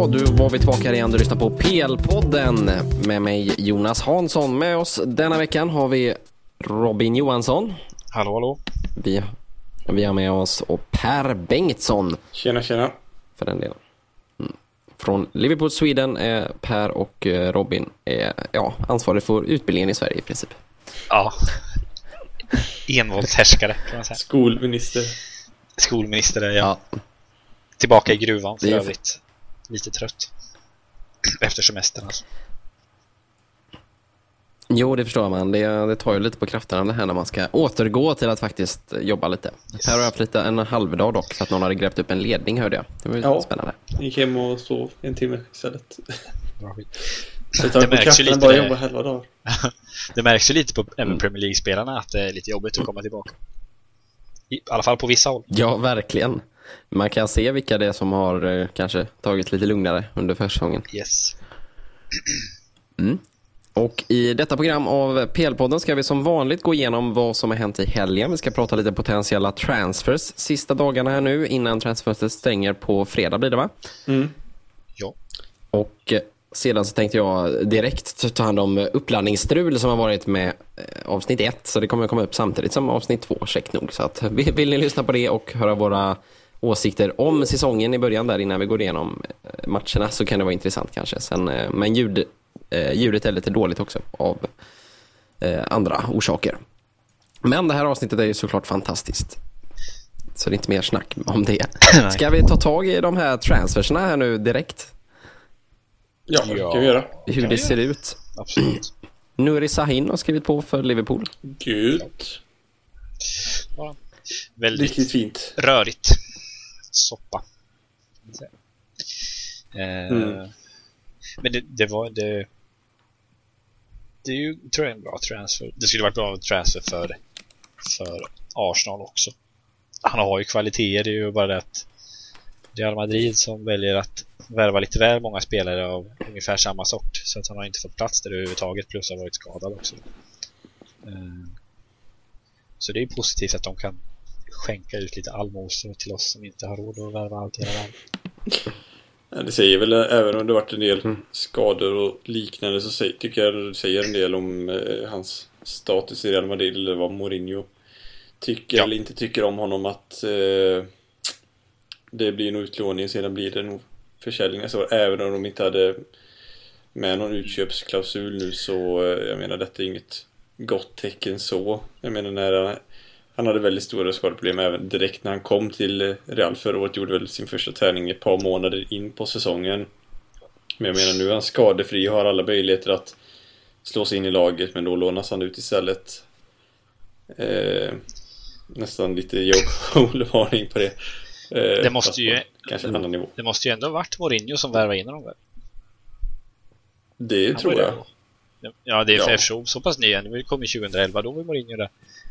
Ja, du var vi tillbaka igen. Du lyssnar på PL-podden med mig Jonas Hansson. Med oss denna veckan har vi Robin Johansson. Hallå, hallå. Vi, vi har med oss och Per Bengtsson Tjena, tjena. för den delen. Mm. Från Liverpool Sweden är Per och eh, Robin är, ja, ansvarig för utbildningen i Sverige i princip. Ja. Envåldshärskare kan man säga. Skolminister. Skolminister är jag. Ja, Tillbaka i gruvan för Det är- övrigt. Lite trött. Efter semestern alltså. Jo, det förstår man. Det, det tar ju lite på krafterna det här när man ska återgå till att faktiskt jobba lite. Per har haft lite en halvdag dock för att någon hade grävt upp en ledning hörde jag. Det var ju Ja. spännande. Gick hem och sov en timme istället. Bra skit. Det tar Det på märks ju krafterna lite bara jobba halva dagar. Det märks ju lite på även Mm. Premier League-spelarna att det är lite jobbigt att komma tillbaka. I, I alla fall på vissa håll. Ja, verkligen. Man kan se vilka det är som har eh, kanske tagit lite lugnare under försäsongen. Yes. Och i detta program av PL-podden ska vi som vanligt gå igenom vad som har hänt i helgen. Vi ska prata lite potentiella transfers sista dagarna här nu innan transferfönstret stänger på fredag blir det va? Mm. Ja. Och eh, sedan så tänkte jag direkt ta hand om uppladdningsstrul som har varit med eh, avsnitt ett. Så det kommer att komma upp samtidigt som avsnitt två, check nog. Så att, vill ni lyssna på det och höra våra åsikter om säsongen i början där innan vi går igenom eh, matcherna så kan det vara intressant kanske. Sen, eh, men ljud, eh, ljudet är lite dåligt också av andra orsaker. Men det här avsnittet är ju såklart fantastiskt. Så det är inte mer snack om det. Ska vi ta tag i de här transferserna här nu direkt? Ja, det kan vi göra. Hur det ser ut. Absolut. Nuri Sahin har skrivit på för Liverpool. Gud. Ja. Väldigt Riktigt fint. rörigt. Soppa. Eh, Mm. Men det, det var det. Det är ju, tror jag, en bra transfer. Det skulle varit bra transfer för, för Arsenal också. Han har ju kvaliteter, det är ju bara det att Real Madrid som väljer att värva lite väl många spelare av ungefär samma sort. Så att han har inte fått plats där överhuvudtaget plus har varit skadad också. Eh, Så det är ju positivt att de kan skänka ut lite allmosor till oss som inte har råd att värva allt i hela världen. Ja, det säger väl, även om det varit en del Mm. skador och liknande så säger, tycker jag det säger en del om eh, hans status i Real Madrid eller vad Mourinho tycker Ja. eller inte tycker om honom att eh, det blir en utlåning sedan blir det nog försäljning nästa år. Även om de inte hade med någon utköpsklausul nu så eh, jag menar detta är inget gott tecken så. Jag menar när han, hade väldigt stora skadeproblem även direkt när han kom till Real förra året. Gjorde väl sin första träning ett par månader in på säsongen. Men jag menar nu är han skadefri och har alla möjligheter att slå sig in i laget men då lånas han ut istället. Eh, nästan lite Joe Cole-varning på det. Eh, Det måste ju- Kanske en annan nivå. Det måste ju ändå varit Mourinho som värvade in honom väl? Det Han tror jag. det. Ja, det är Ja. så, så pass ny. Det kom ju 2011, då var Mourinho där.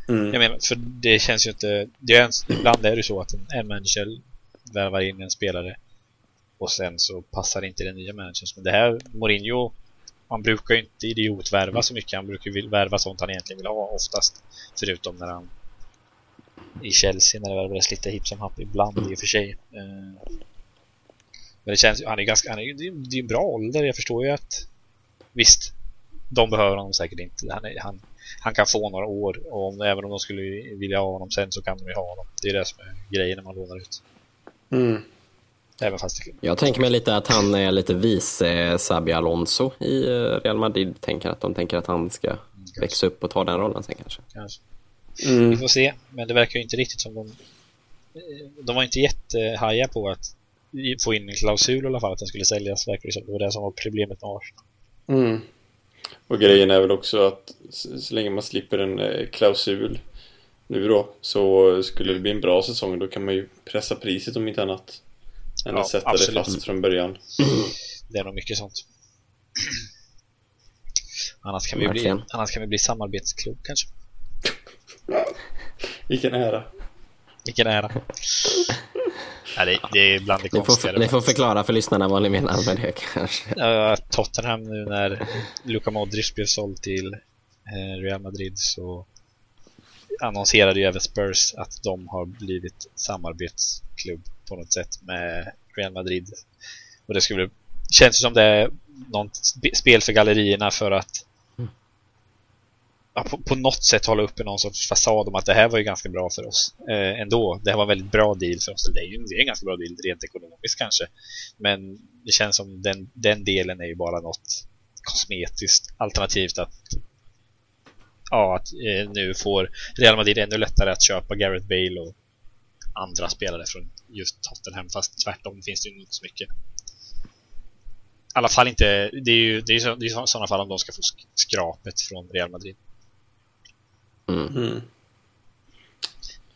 Mm. Jag menar, för det känns ju inte... Det är, ens, ibland är det så att en, en manager värvar in en spelare och sen så passar inte den nya managern. Men det här, Mourinho, han brukar ju inte idiotvärva så mycket. Han brukar ju värva sånt han egentligen vill ha oftast. Förutom när han i Chelsea när det värvades lite hipp som happ ibland i och för sig. Eh, men det känns han är ganska, han är, det är det är en bra ålder. Jag förstår ju att visst, de behöver honom säkert inte. Han, är, han, han kan få några år och om, även om de skulle vilja ha honom sen så kan de ju ha honom. Det är det som är grejen när man lånar ut. Mm. Även fast det, Jag tänker mig lite att han är lite vice Sabi Alonso i eh, Real Madrid. Tänker att de tänker att han ska växa upp och ta den rollen sen kanske. kanske. Vi Mm. får se, men det verkar ju inte riktigt som de... eh, De var inte jättehaja på att få in en klausul i alla fall att den skulle säljas, verkar det som. Det var det som var problemet med Arsenal. Mm. Och grejen är väl också att så länge man slipper en eh, klausul nu då så skulle det bli en bra säsong. Då kan man ju pressa priset om inte annat. Än Ja, att sätta absolut. det fast från början. Det är nog mycket sånt. Annars kan, vi bli, annars kan vi bli samarbetsklubb kanske. Vilken ära. Vilken ära. Ja, det, det är bland det Ni får, konstigare. ni får förklara för lyssnarna vad ni menar med det kanske. Ja, Tottenham nu när Luka Modric blev såld till eh, Real Madrid så annonserade ju även Spurs att de har blivit samarbetsklubb på något sätt med Real Madrid. Och det skulle känns som det är något spel för gallerierna för att på, på, något sätt hålla uppe någon sorts fasad om att det här var ju ganska bra för oss eh, ändå. Det här var en väldigt bra deal för oss. Det är ju det är en ganska bra deal rent ekonomiskt kanske. Men det känns som den, den delen är ju bara något kosmetiskt alternativt att ja, att eh, nu får Real Madrid ännu lättare att köpa Gareth Bale och andra spelare från just Tottenham fast tvärtom finns det ju inte så mycket. I alla fall inte, det är ju det är, så, det är sådana fall om de ska få skrapet från Real Madrid. Mm. Mm.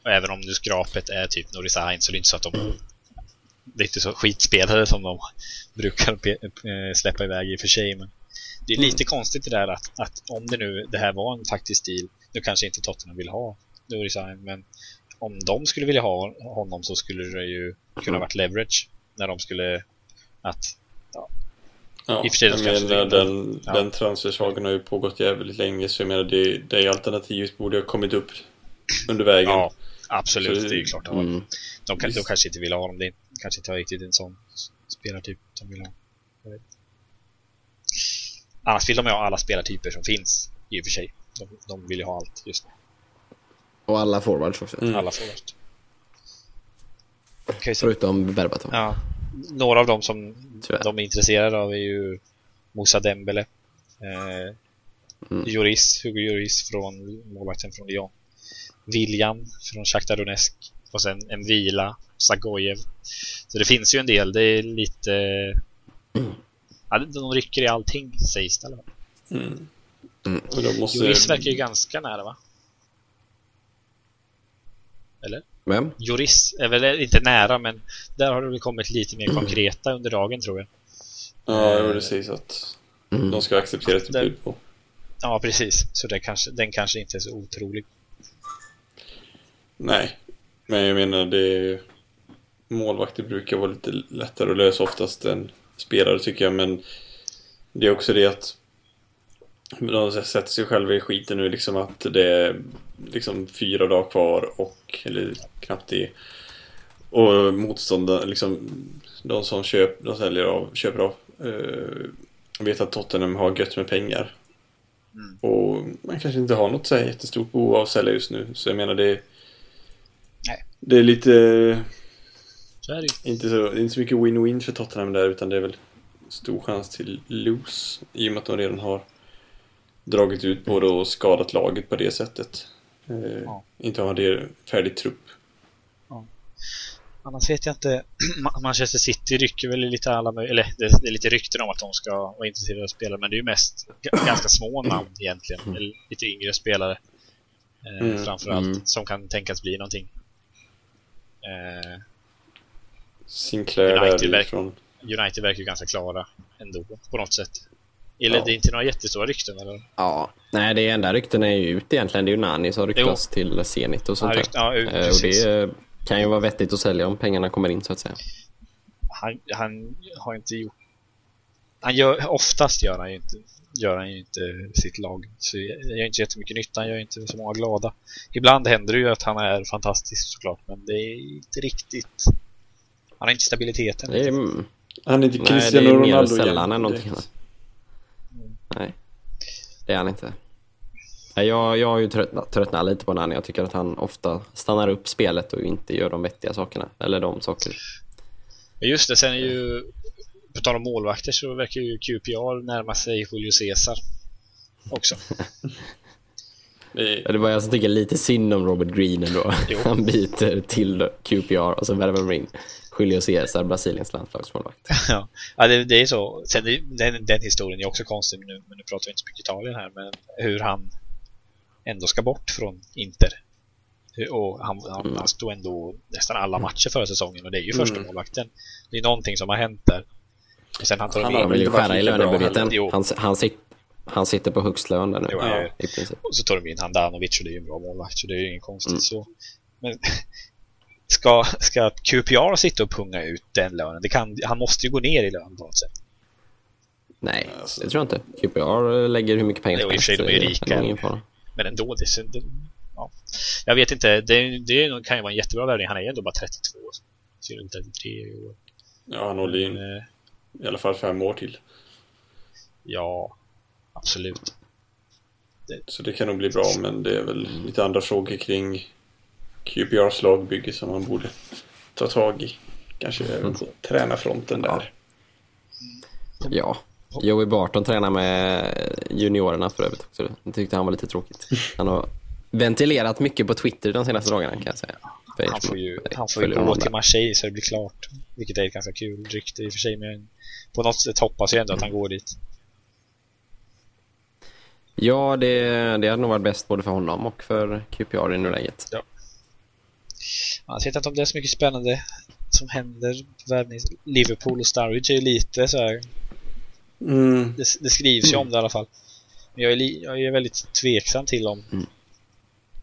Och även om nu skrapet är typ Norris Sainz så är det inte så att de är inte så skitspelare som de brukar eh, släppa iväg i och för sig men det är lite mm. konstigt det där att, att om det nu det här var en faktisk stil nu kanske inte Tottenham vill ha Norris Sainz men om de skulle vilja ha honom så skulle det ju kunna varit leverage när de skulle att Ja, I och för sig, jag menar den, ja. den transfersagan har ju pågått jävligt länge så jag menar det, det alternativet borde ha kommit upp under vägen. Ja, absolut. Så, det är ju klart. Mm. De, de, de kanske inte vill ha honom. Det kanske inte har riktigt en sån spelartyp som vill ha. Annars vill de ha alla spelartyper som finns i och för sig. De, de vill ju ha allt just nu. Och alla forwards också. Mm. Alla forwards. Okay, så. Förutom Berbatov. Ja, några av dem som de är intresserade av är ju Moussa Dembele eh, mm. Juris, Hugo Juris från målvakten från Lyon William från Shakhtar Donetsk och sen en vila Sagojev så det finns ju en del, det är lite mm. ja, de rycker i allting sägs det mm. mm. Måste... Juris verkar ju ganska nära va? Eller? Vem? Juris är väl inte nära men där har det väl kommit lite mer konkreta under dagen tror jag. Ja, eh, det sägs att mm. de ska acceptera ett bud på. Ja, precis. Så det kanske, den kanske inte är så otrolig. Nej, men jag menar det målvakter brukar vara lite lättare att lösa oftast än spelare tycker jag, men det är också det att de sätter sig själva i skiten nu liksom att det är liksom fyra dagar kvar och, eller knappt det. Och motståndare, liksom de som köp, de säljer av, köper av, eh, vet att Tottenham har gött med pengar. Mm. Och man kanske inte har något så här jättestort behov av att sälja just nu. Så jag menar det Nej. Det är lite så är det. Inte, så, inte så mycket win-win för Tottenham där utan det är väl stor chans till lose i och med att de redan har dragit ut på det och skadat laget på det sättet. Eh, ja. Inte har det färdig trupp. Ja. Annars vet jag inte. Manchester City rycker väl lite alla eller det, är lite rykten om att de ska vara intresserade av att spela men det är ju mest ganska små namn egentligen. Mm. Eller lite yngre spelare. Eh, mm. Framförallt mm. som kan tänkas bli någonting. Eh, Sinclair United, verk. United verkar ju ganska klara ändå på något sätt. Eller ja. det är inte några jättestora rykten eller? Ja, nej det enda rykten är ju ut egentligen. Det är ju Nani som ryktas jo. till Zenit och sånt ja, ja, ut, där. och det kan ju vara vettigt att sälja om pengarna kommer in så att säga. Han, han har inte gjort... Han gör, oftast gör han ju inte, gör han ju inte sitt lag. Så jag gör inte så jättemycket nytta, han gör inte så många glada. Ibland händer det ju att han är fantastisk såklart, men det är inte riktigt... Han har inte stabiliteten. Det är, han är inte Cristiano Ronaldo Nej, det är mer sällan än någonting annat. Nej, det är han inte. Jag, jag har ju tröttnat, tröttnat lite på Nani. Jag tycker att han ofta stannar upp spelet och inte gör de vettiga sakerna. Eller de saker. Just det, sen är ju på tal om målvakter så verkar ju QPR närma sig Julio Cesar också. det var jag som tycker lite synd om Robert Green ändå. Han byter till QPR och så värvar man in Julio Cesar, Brasiliens landslagsmålvakt. ja, ja det, det, är så. Sen den, den historien är också konstig, men nu, men nu pratar vi inte så mycket Italien här, men hur han ändå ska bort från Inter. Och han, han, mm. han stod ändå nästan alla matcher förra säsongen och det är ju första mm. målvakten. Det är någonting som har hänt där. Och sen han tar han vill ju skära i lönebudgeten. Han, han, sit, han sitter på högst lön där nu. Jo, ja. princip. Och så tar de in Handanovic och det är ju en bra målvakt så det är ju inget konstigt mm. så. Men ska, ska QPR sitta och punga ut den lönen? Det kan, han måste ju gå ner i lön på något sätt. Nej, alltså. det tror jag inte. QPR lägger hur mycket pengar som helst. I och för sig, de är rika. Men ändå, det, det, ja. Jag vet inte, det, det kan ju vara en jättebra värvning. Han är ju ändå bara 32. Så 33 år. Ja, han håller in. Eh, i alla fall fem år till. Ja, absolut. Så det kan nog bli bra, men det är väl lite andra frågor kring QPRs lagbygge som man borde ta tag i. Kanske även på tränarfronten där. Ja. Joey Barton tränar med juniorerna för övrigt också. Det tyckte han var lite tråkigt. Han har ventilerat mycket på Twitter de senaste dagarna kan jag säga. För Han får ju, han får ju gå honom till. Marseille så det blir klart. Vilket är ett ganska kul rykte i och för sig. Men på något sätt hoppas jag ändå att han går dit. Ja, det, det hade nog varit bäst både för honom och för QPR i nuläget. Jag vet inte om det är så mycket spännande som händer. på värvnings- Liverpool och Sturridge är ju lite så här. Mm. Det, det skrivs ju om det i alla fall. Men jag är, li, jag är väldigt tveksam till om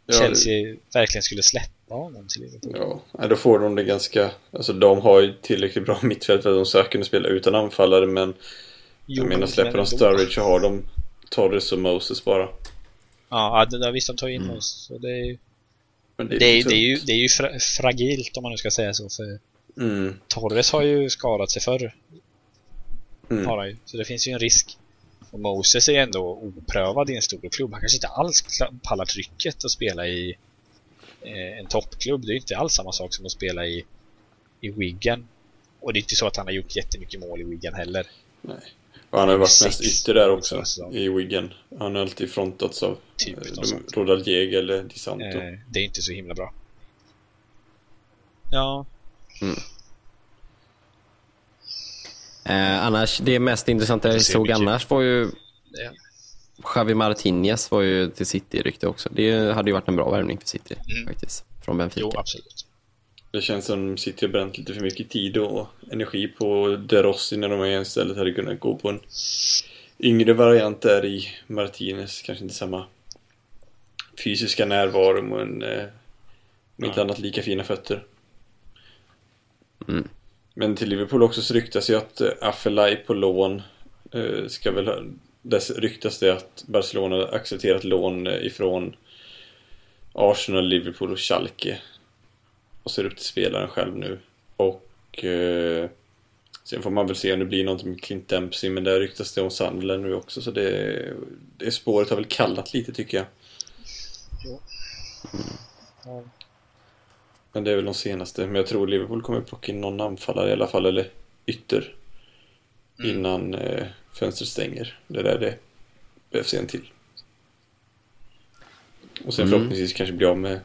Ja, Chelsea verkligen skulle släppa honom till Liverpool. Ja, då får de det ganska... Alltså de har ju tillräckligt bra mittfält för att de ska kunna spela utan anfallare men Jo, jag menar släpper de ändå. Sturridge så har de Torres och Moses bara. Ja, det där visst de tar in Mm. oss. Så det är, ju- Det, är, lite det, är ju, det är ju fra, fragilt om man nu ska säga så. För Mm, Torres har ju skadat sig förr. mm. Har han ju. Så det finns ju en risk. Och Moses är ju ändå oprövad i en stor klubb. Han kanske inte alls pallar trycket att spela i eh, en toppklubb. Det är ju inte alls samma sak som att spela i, i Wigan. Och det är inte så att han har gjort jättemycket mål i Wigan heller. Nej. Och han har ju varit mest ytter där också Så. i Wigan. Han har alltid frontats av Typ eh, Jäger eller Di Santo. Eh, det är inte så himla bra. Ja, Eh, annars, det mest intressanta jag såg mycket- annars var ju det, Javi Martinez var ju till City-rykte också. Det hade ju varit en bra värvning för City Mm. faktiskt. Från Benfica. jo absolut. Det känns som City har bränt lite för mycket tid och energi på De Rossi när de istället hade kunnat gå på en yngre variant där i Martinez. Kanske inte samma fysiska närvaro men eh, om inte annat lika fina fötter. Mm. Men till Liverpool också så ryktas ju att eh, Affelay på lån eh, ska väl dess ryktas det att Barcelona accepterat lån eh, ifrån Arsenal, Liverpool och Schalke. Och det upp till spelaren själv nu. Och eh, sen får man väl se om det blir något med Clint Dempsey men där ryktas det om Sunderland nu också så det, det spåret har väl kallat lite tycker jag. Ja. Men det är väl de senaste. Men jag tror Liverpool kommer plocka in någon anfallare i alla fall, eller ytter. Mm. Innan eh, fönstret stänger. Det där det behövs en till. Och sen Mm. förhoppningsvis kanske bli av med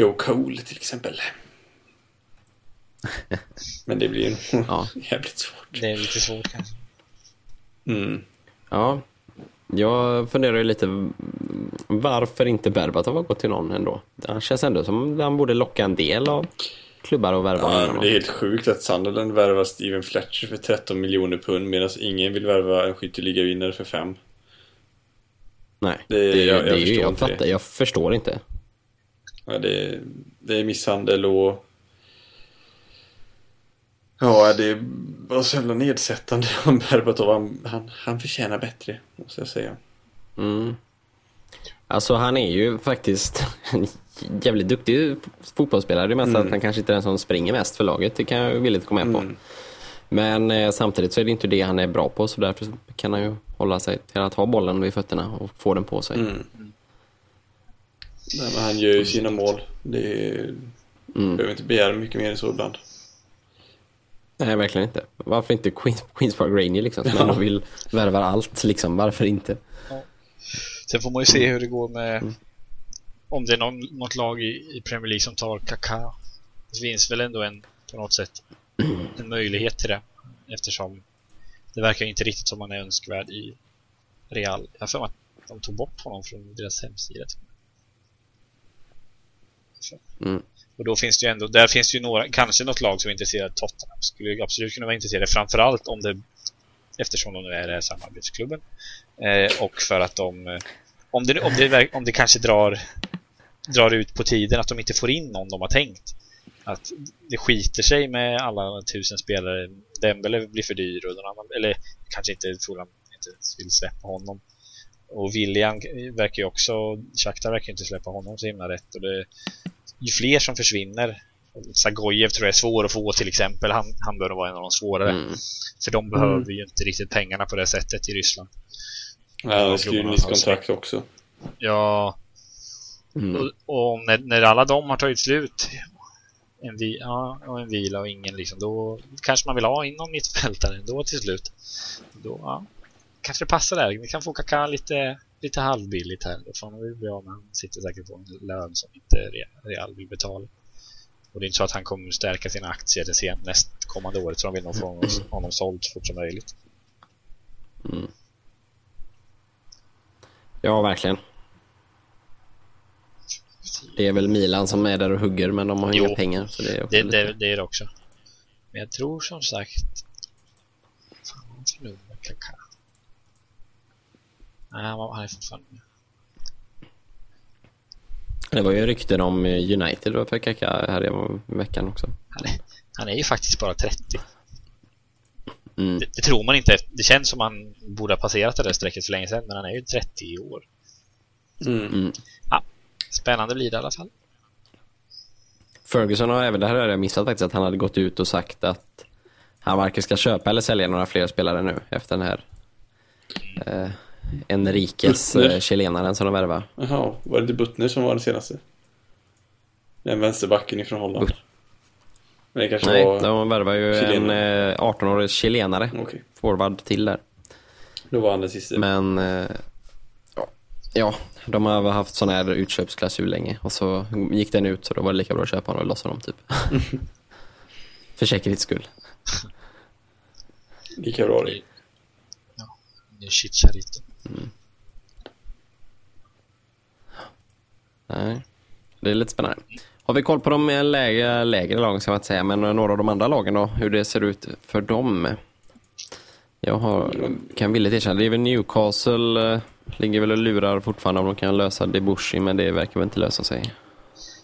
Joe Cole till exempel. Men det blir nog Ja. jävligt svårt. Det är lite svårt kanske. Mm. Ja, jag funderar ju lite varför inte Berbatov har gått till någon ändå. Det känns ändå som att han borde locka en del av klubbar och värva Ja, det är helt sjukt att Sunderland värvar Steven Fletcher för 13 miljoner pund medan ingen vill värva en skytteligavinnare för 5. Nej, Det- det, jag- jag det är ju, förstår jag, fattar, jag förstår inte. Ja, det, det är misshandel och... Ja, det var så jävla nedsättande om Berbatov. Han, han, han förtjänar bättre, måste jag säga. Mm. Alltså han är ju faktiskt en jävligt duktig fotbollsspelare. Det är mest Mm. att han kanske inte är den som springer mest för laget. Det kan jag villigt gå med på. Mm. Men eh, samtidigt så är det inte det han är bra på så därför kan han ju hålla sig till att ha bollen vid fötterna och få den på sig. Mm. Nej, men han gör ju sina mål. Det är, Mm. behöver inte begära mycket mer än så ibland. Nej, verkligen inte. Varför inte Queens, Queens Park Rangers liksom, som Ja. ändå vill värva allt liksom. Varför inte? Sen får man ju se hur det går med Mm. om det är någon, något lag i, i Premier League som tar Kaká. Det finns väl ändå en, på något sätt, en möjlighet till det. Eftersom det verkar inte riktigt som man är önskvärd i Real. Jag har för mig att de tog bort honom från deras hemsida. Så. Mm. Och då finns det ju ändå, där finns det ju några, kanske något lag som är intresserad. Tottenham skulle absolut kunna vara intresserade. Framförallt om det, eftersom de nu är den här samarbetsklubben. Eh, och för att de, eh, om det, om det, om det kanske drar, drar ut på tiden att de inte får in någon de har tänkt. Att det skiter sig med alla tusen spelare. Dembele blir för dyr och någon annan, eller kanske inte Fulham inte vill släppa honom. Och William verkar ju också, Shakhtar verkar inte släppa honom så himla rätt. Och det, ju fler som försvinner Zagojev tror jag är svår att få till exempel. Han, han bör vara en av de svårare. Mm. För de behöver ju inte riktigt pengarna på det sättet i Ryssland. Ja, han har skrivit nytt kontrakt också. Ja, Mm. och, och när, när alla de har tagit slut en, vi, ja, och en vila och ingen liksom, då kanske man vill ha in någon mittfältare ändå till slut. Då, ja, kanske det passar där. Vi kan få Kaká lite, lite halvbilligt här. Då får man väl bli av med han sitter säkert på en lön som inte Real- vill betala. Och det är inte så att han kommer stärka sina aktier det sen, nästkommande året så de vill nog få honom, honom såld så fort som möjligt. Ja, verkligen. Det är väl Milan som är där och hugger, men de har Jo. inga pengar. Så det är också Det, det, det är det också. Men jag tror som sagt... Fan, vad nummer Kaká? Nej, han, var, han är fortfarande med. Det var ju rykten om eh, United då för Kaká här i veckan också. Han är, han är ju faktiskt bara 30. Mm. Det, det tror man inte. Det känns som han borde ha passerat det där strecket för länge sedan, men han är ju 30 i år. Mm. Spännande blir det i alla fall. Ferguson har även, det här har jag missat faktiskt, att han hade gått ut och sagt att han varken ska köpa eller sälja några fler spelare nu efter den här eh, Enriques Butner. eh, chilenaren som de värvade. Jaha, var det inte Butner som var den senaste? Den vänsterbacken ifrån Holland. But- Men det kanske Nej, var... de värvade ju Chilenare. en eh, 18-årig chilenare, Okej, forward till där. då var han den sista. Men eh, ja, ja, de har väl haft sån här utköpsklausul länge och så gick den ut så då var det lika bra att köpa honom och lossa dem typ. För säkerhets skull. Lika bra det. Ja, det är Mm. Nej, det är lite spännande. Har vi koll på de lägre, lägre lagen ska man inte säga, men några av de andra lagen då, hur det ser ut för dem? Jag har, kan villigt erkänna, det är väl Newcastle, eh, ligger väl och lurar fortfarande om de kan lösa Debussy, men det verkar väl inte lösa sig.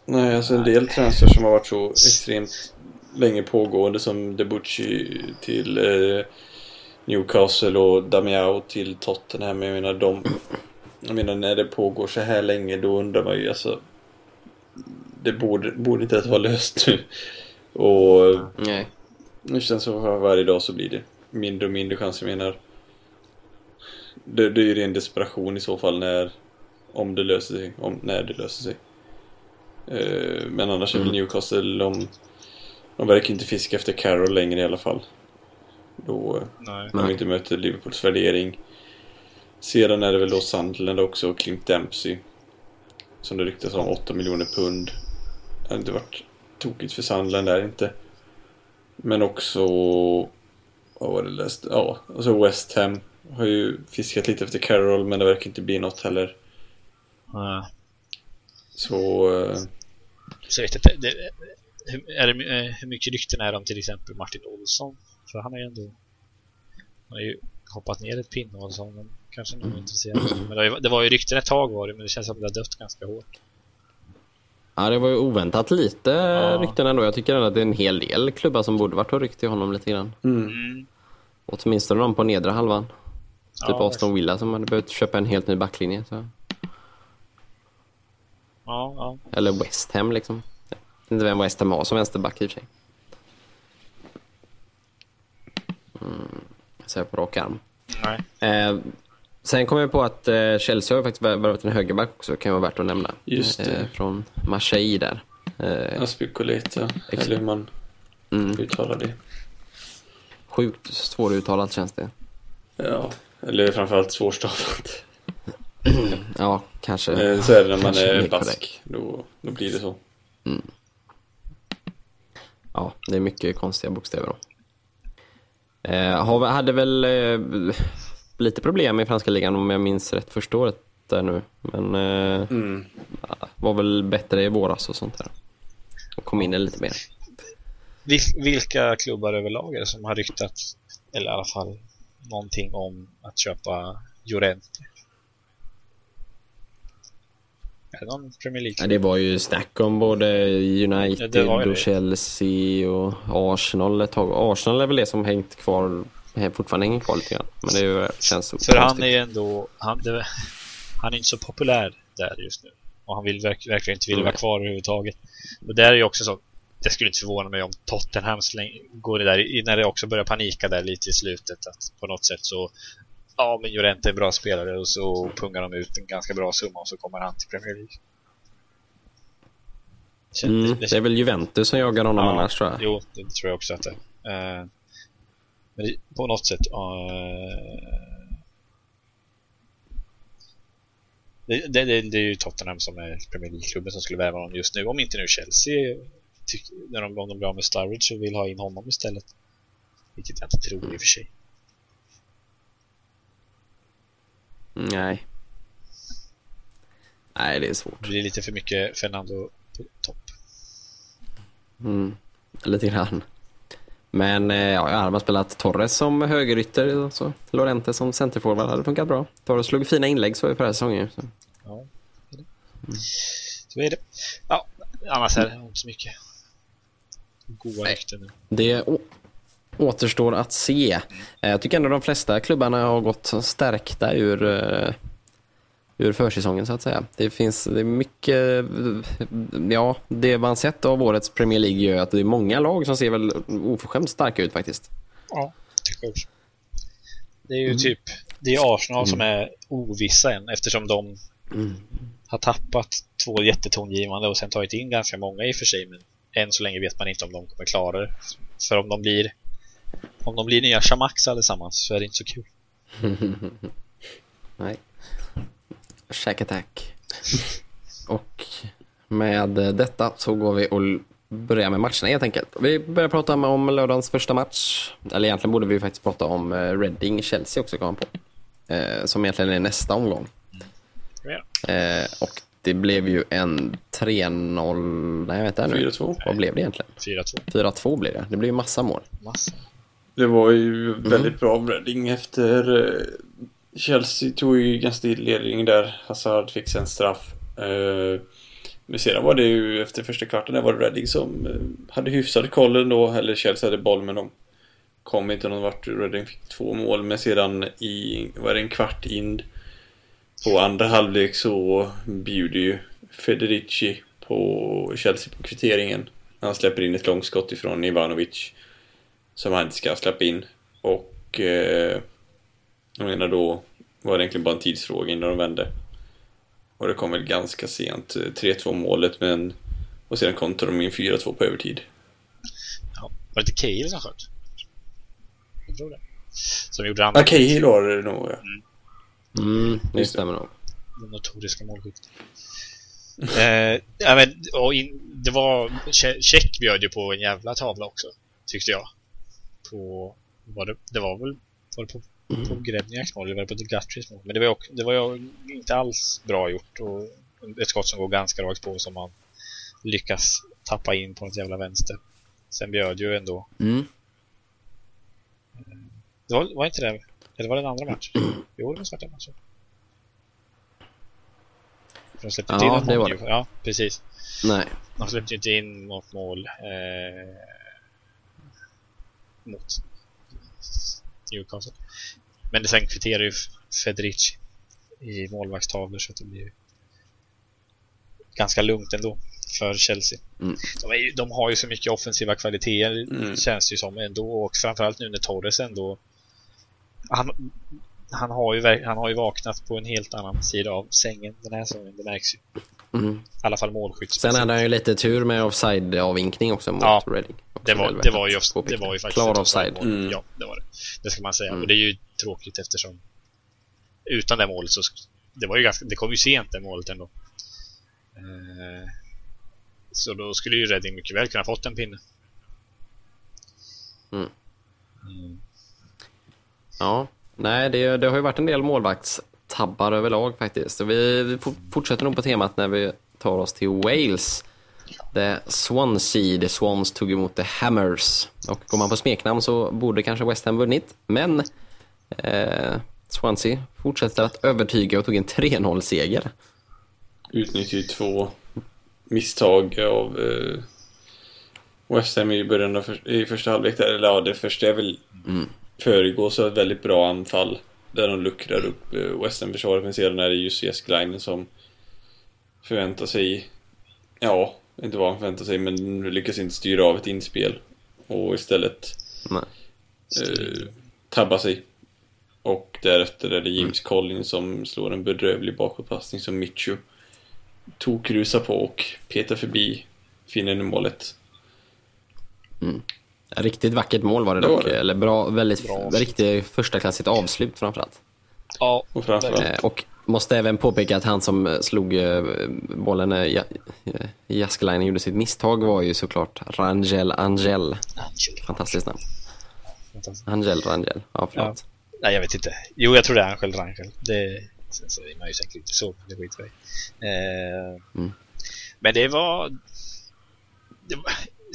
Nej, alltså en del transfer som har varit så extremt länge pågående som Debussy till eh, Newcastle och Damiao till Tottenham. Jag menar, de, jag menar när det pågår så här länge då undrar man ju alltså det borde, borde inte ens vara löst nu. Och Nej. nu känns det som för varje dag så blir det mindre och mindre chans. Jag menar det, det är ju ren desperation i så fall när om det löser sig, om när det löser sig. Eh, men annars är väl Newcastle, de, de verkar inte fiska efter Carroll längre i alla fall. Då Nej. de inte möter Liverpools värdering. Sedan är det väl då Sunderland också och Clint Dempsey. Som det ryktas om 8 miljoner pund. Det har inte varit tokigt för Sunderland där inte. Men också... Vad var det läst? Ja, alltså West Ham har ju fiskat lite efter Carroll men det verkar inte bli något heller. Ja. Så... eh, Så jag vet inte, det, hur, är det, eh, hur mycket rykten är om till exempel Martin Olsson? För han har ju ändå han har ju hoppat ner ett pinnhål som men kanske någon är intresserad av. Men det, var ju- det var ju rykten ett tag var det, men det känns som att det har dött ganska hårt. Ja, det var ju oväntat lite Ja. rykten ändå. Jag tycker ändå att det är en hel del klubbar som borde varit och ryckt till honom lite grann. mm. Mm. Åtminstone de på nedre halvan. Typ Ja, Aston Villa som hade behövt köpa en helt ny backlinje. Så. Ja, ja. Eller West Ham liksom. Jag vet inte vem West Ham har som vänsterback i och för sig. Mm, så jag på rak arm. Nej. Eh, sen kom jag på att eh, Chelsea har faktiskt värvat en högerback också, kan vara värt att nämna. Just det. Eh, från Marseille där. Eh, Aspikulet, Ex- eller hur man mm, uttalar det. sjukt svåruttalat känns det. Ja, eller framförallt svårstavat. Ja, kanske. Eh, Så är det när man är mer bask. Då, då blir det så. Ja, det är mycket konstiga bokstäver då. Eh, hade väl eh, lite problem i franska ligan om jag minns rätt första året där nu. Men eh, Mm. var väl bättre i våras och sånt där. Och kom in lite mer. Vil- vilka klubbar överlag är det som har ryktat, eller i alla fall någonting om att köpa Llorente? Någon Premier League? Ja, det var ju snack om både Ja, United ju och. Chelsea och Arsenal ett tag. Arsenal är väl det som hängt kvar, fortfarande hänger kvar lite grann. Men det ju- känns så För han konstigt. är ju ändå, han, det, han är inte så populär där just nu. Och han vill verk, verkligen inte vilja vara kvar överhuvudtaget. Och där är ju också så, det skulle inte förvåna mig om Tottenham går det där, när det också börjar panika där lite i slutet att på något sätt så ja men Llorente är en bra spelare och så pungar de ut en ganska bra summa och så kommer han till Premier League. Mm, det är väl Juventus som jagar honom ja, annars tror jag. Jo, det tror jag också att det är. Uh, men på något sätt uh, det, det, det, är ju Tottenham som är Premier League-klubben som skulle värva honom just nu. Om inte nu Chelsea, när de, om de blir av med Sturridge vill ha in honom istället. Vilket jag inte tror i och för sig. Nej. Nej, det är svårt. Det blir lite för mycket Fernando på topp. Mm, lite grann. Men eh, ja, jag hade spelat Torres som högerytter och så Lorente som centerforward hade funkat bra. Torres slog fina inlägg så i förra säsongen. Så. Ja, det är det. Mm. så är det. Ja, annars är det inte så mycket goa rykten nu. Det återstår att se. Mm. Jag tycker ändå de flesta klubbarna har gått stärkta ur eh, ur försäsongen så att säga. Det finns det är mycket, ja, det man sett av årets Premier League gör att det är många lag som ser väl oförskämt starka ut faktiskt. Ja, tycker jag också. Det är ju mm. typ, det är Arsenal mm. som är ovissa än eftersom de mm. har tappat två jättetongivande och sen tagit in ganska många i och för sig men än så länge vet man inte om de kommer klara det. För om de blir om de blir nya Shamax allesammans så är det inte så kul. Nej. Shack Attack. och med detta så går vi och börjar med matcherna helt enkelt. Vi börjar prata om lördagens första match. Eller egentligen borde vi faktiskt prata om eh, Reading-Chelsea också kom på. Eh, som egentligen är nästa omgång. Eh, och det blev ju en 3-0... Nej, jag vet inte nu. 4-2. Vad blev det egentligen? 4-2. 4-2 blev det. Det blev ju massa mål. Massa. Det var ju väldigt mm. bra Reading efter eh, Chelsea tog ju ganska ledning där. Hazard fick sen straff. Uh, men sedan var det ju efter första kvarten där var det Reading som uh, hade hyfsad koll ändå. Eller Chelsea hade boll men de kom inte någon vart. Reading fick två mål men sedan i, var det en kvart in på andra halvlek så bjuder ju Federici på Chelsea på kvitteringen. Han släpper in ett långskott ifrån Ivanovic som han inte ska släppa in. Och eh, jag menar då var det egentligen bara en tidsfråga innan de vände. Och det kom väl ganska sent, 3-2 målet men och sedan kontrade de in 4-2 på övertid. Ja, var det inte Cahill som sköt? Jag tror det. Som gjorde andra. Ja, Cahill var det nog ja. Mm, mm det stämmer nog. Den notoriska målskytten. eh, ja, men, och in, det var Check bjöd ju på en jävla tavla också, tyckte jag. På, var det, det var väl var det på på Grebniaks mål, eller på Guttries mål. Men det var, också, det var ju inte alls bra gjort och ett skott som går ganska rakt på som man lyckas tappa in på något jävla vänster. Sen bjöd ju ändå. Mm. Det var, var inte det, eller var det den andra matchen? Jo, det var svarta matchen. De släppte ja, inte in det mål. Var det. Ja, precis. Nej. De släppte inte in något mål eh, mot Newcastle. Men det sen kvitterar ju Federici i målvaktstavlor så att det blir ganska lugnt ändå för Chelsea. Mm. De, ju, de, har ju så mycket offensiva kvaliteter mm. känns det ju som ändå och framförallt nu när Torres ändå han, han, har ju, han har ju vaknat på en helt annan sida av sängen den här säsongen, det märks ju. Mm. I alla fall målskytt. Sen hade han ju lite tur med offside-avvinkning också mot ja, Reading. Det var, det, var ju, det var ju faktiskt Klar offside. Mm. Ja, det var det. Det ska man säga. Mm. Och det är ju tråkigt eftersom utan det målet så det var ju ganska, det kom ju sent det målet ändå. Eh, så då skulle ju Reading mycket väl kunna fått en pinne. Mm. Mm. Ja, nej det, det, har ju varit en del målvaktstabbar överlag faktiskt. Vi fortsätter nog på temat när vi tar oss till Wales. The Swansea, The Swans tog emot The Hammers. Och går man på smeknamn så borde kanske West Ham vunnit. Men eh, Swansea fortsätter att övertyga och tog en 3-0-seger. Utnyttjade två misstag av eh, West Ham i början av för, i första halvlek. Eller ja, det första är väl mm. föregås av ett väldigt bra anfall. Där de luckrar upp eh, West Ham-försvaret. Men sedan är det just Jessica Leinen som förväntar sig ja, inte vad han förväntar sig, men lyckas inte styra av ett inspel. Och istället eh, tabbar sig. Och därefter är det James Collins som slår en bedrövlig bakåtpassning som Michu tokrusar på och petar förbi finnen i målet. Riktigt vackert mål var det Det var dock. det. Eller bra, väldigt Bra avslut. riktigt första klassigt avslut framförallt. Ja, Och framförallt Eh, och måste även påpeka att han som eh, slog eh, bollen när Ja- Jaskelainen gjorde sitt misstag var ju såklart Rangel Angel. Fantastiskt namn. Fantastiskt. Angel Rangel. Ja, förlåt. Nej, jag vet inte. Jo, jag tror det är Angel Rangel. Det, sen så är man ju säkert inte så, det skiter jag eh, Mm. Men det var... Det var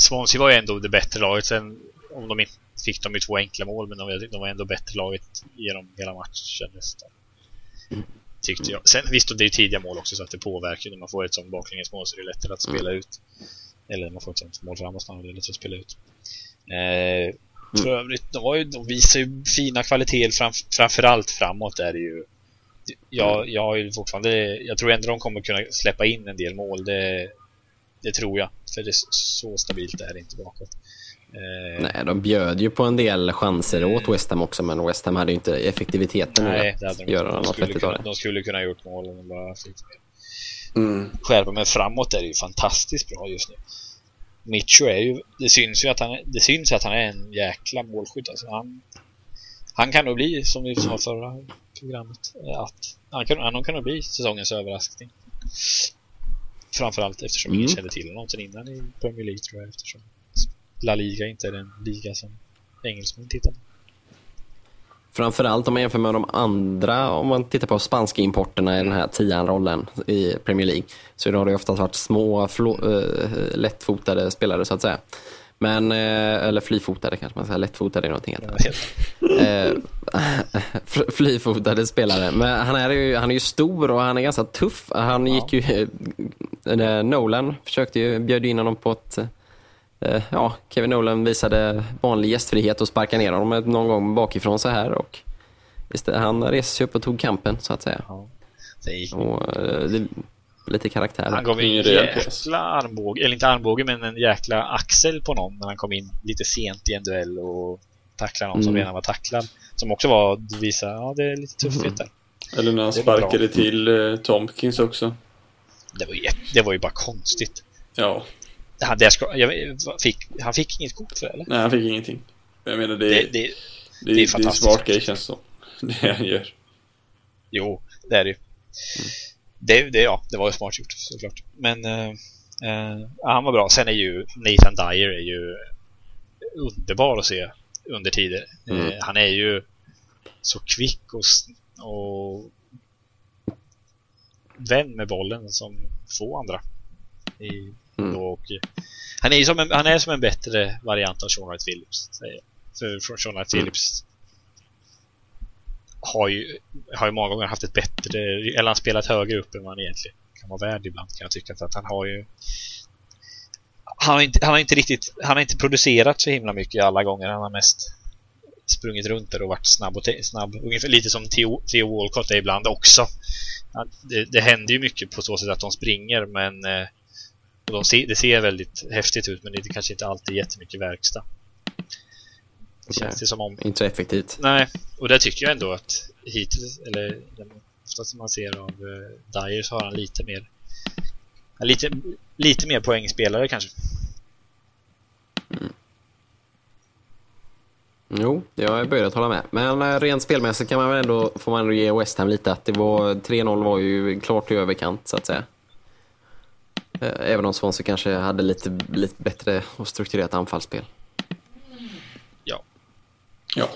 Swansea var ju ändå det bättre laget. Sen om de inte fick de ju två enkla mål, men de, de var ändå bättre laget genom hela matchen nästan. Tyckte jag. Sen visst, det är ju tidiga mål också så att det påverkar. När man får ett sånt baklängesmål så är det lättare att spela ut. Eller när man får ett sånt mål framåt snarare, det är lättare att spela ut. Eh, för övrigt, de, ju, de visar ju fina kvaliteter fram, framförallt framåt är det ju. Jag, jag har ju fortfarande, jag tror ändå de kommer kunna släppa in en del mål. Det, det tror jag. För det är så- stabilt det inte bakåt. Eh, Nej, de bjöd ju på en del chanser åt West Ham också, men West Ham hade ju inte effektiviteten nej, att det hade de, göra de, något skulle vettigt kunna, av det. de skulle kunna ha gjort mål om de bara fick mer mm, skärpa. Men framåt är det ju fantastiskt bra just nu. Micho är ju, det syns ju att han, är- det syns att han är en jäkla målskytt. Alltså han, han kan nog bli, som vi sa förra programmet, att han kan, han kan nog bli säsongens överraskning. Framförallt eftersom ingen Mm. kände till honom sen innan i Premier League tror jag. Eftersom La Liga inte är den liga som engelsmän tittar på. Framförallt om man jämför med de andra, om man tittar på spanska importerna i den här tian-rollen i Premier League, så har det oftast varit små, flå, eh, lättfotade spelare så att säga. Men, eh, eller flyfotade kanske man säger, lättfotade är någonting helt. Eh, fl- flyfotade spelare. Men han är, ju, han är ju stor och han är ganska tuff. Han gick ju... eh, Nolan försökte ju, bjöd in honom på ett... Ja, Kevin Nolan visade vanlig gästfrihet och sparkade ner honom någon gång bakifrån så här. Och istället, han reste sig upp och tog kampen så att säga. Ja. Och, det, lite karaktär. Han gav en press. jäkla armbåge, eller inte armbåge men en jäkla axel på någon när han kom in lite sent i en duell och tacklade någon som Mm. redan var tacklad. Som också var, det visar, ja det är lite tuffhet där. eller när han sparkade till eh, Tompkins också. Det var, ju, det var ju bara konstigt. Ja, Han, det ska, jag, fick, han fick inget kort för det eller? nej han fick ingenting. Jag menar det, Det, det, det, det, är det är fantastiskt. smart grej känns det som. Det han gör. jo, det är det ju. Det, det, ja, det var ju smart gjort såklart. Men eh, eh, ja, han var bra. Sen är ju Nathan Dyer är ju underbar att se under tider. Mm. Eh, han är ju så kvick och, och vän med bollen som få andra. I, Mm. och, han, är som en, han är som en bättre variant av Sean Wright Phillips. För Sean Wright Mm. Phillips har ju, har ju många gånger haft ett bättre, eller han spelat högre upp än vad han egentligen kan vara värd ibland kan jag tycka. Att han har ju han har, inte, han har inte riktigt, han har inte producerat så himla mycket alla gånger. Han har mest sprungit runt där och varit snabb och snabb. Ungefär lite som Theo, Theo Walcott är ibland också. Det, det händer ju mycket på så sätt att de springer men eh, de ser, det ser väldigt häftigt ut men det är kanske inte alltid jättemycket verkstad. Det känns det som om Inte så effektivt. Nej, och där tycker jag ändå att hittills, eller oftast som man ser av uh, Dyer så har han lite mer lite, lite mer poängspelare kanske. Jo, jag har börjat hålla med. Men eh, rent spelmässigt kan man väl ändå, får man ändå ge West Ham lite att det var 3-0 var ju klart i överkant så att säga. Eh, Även om Swansea kanske hade lite, lite bättre och strukturerat anfallsspel. Ja,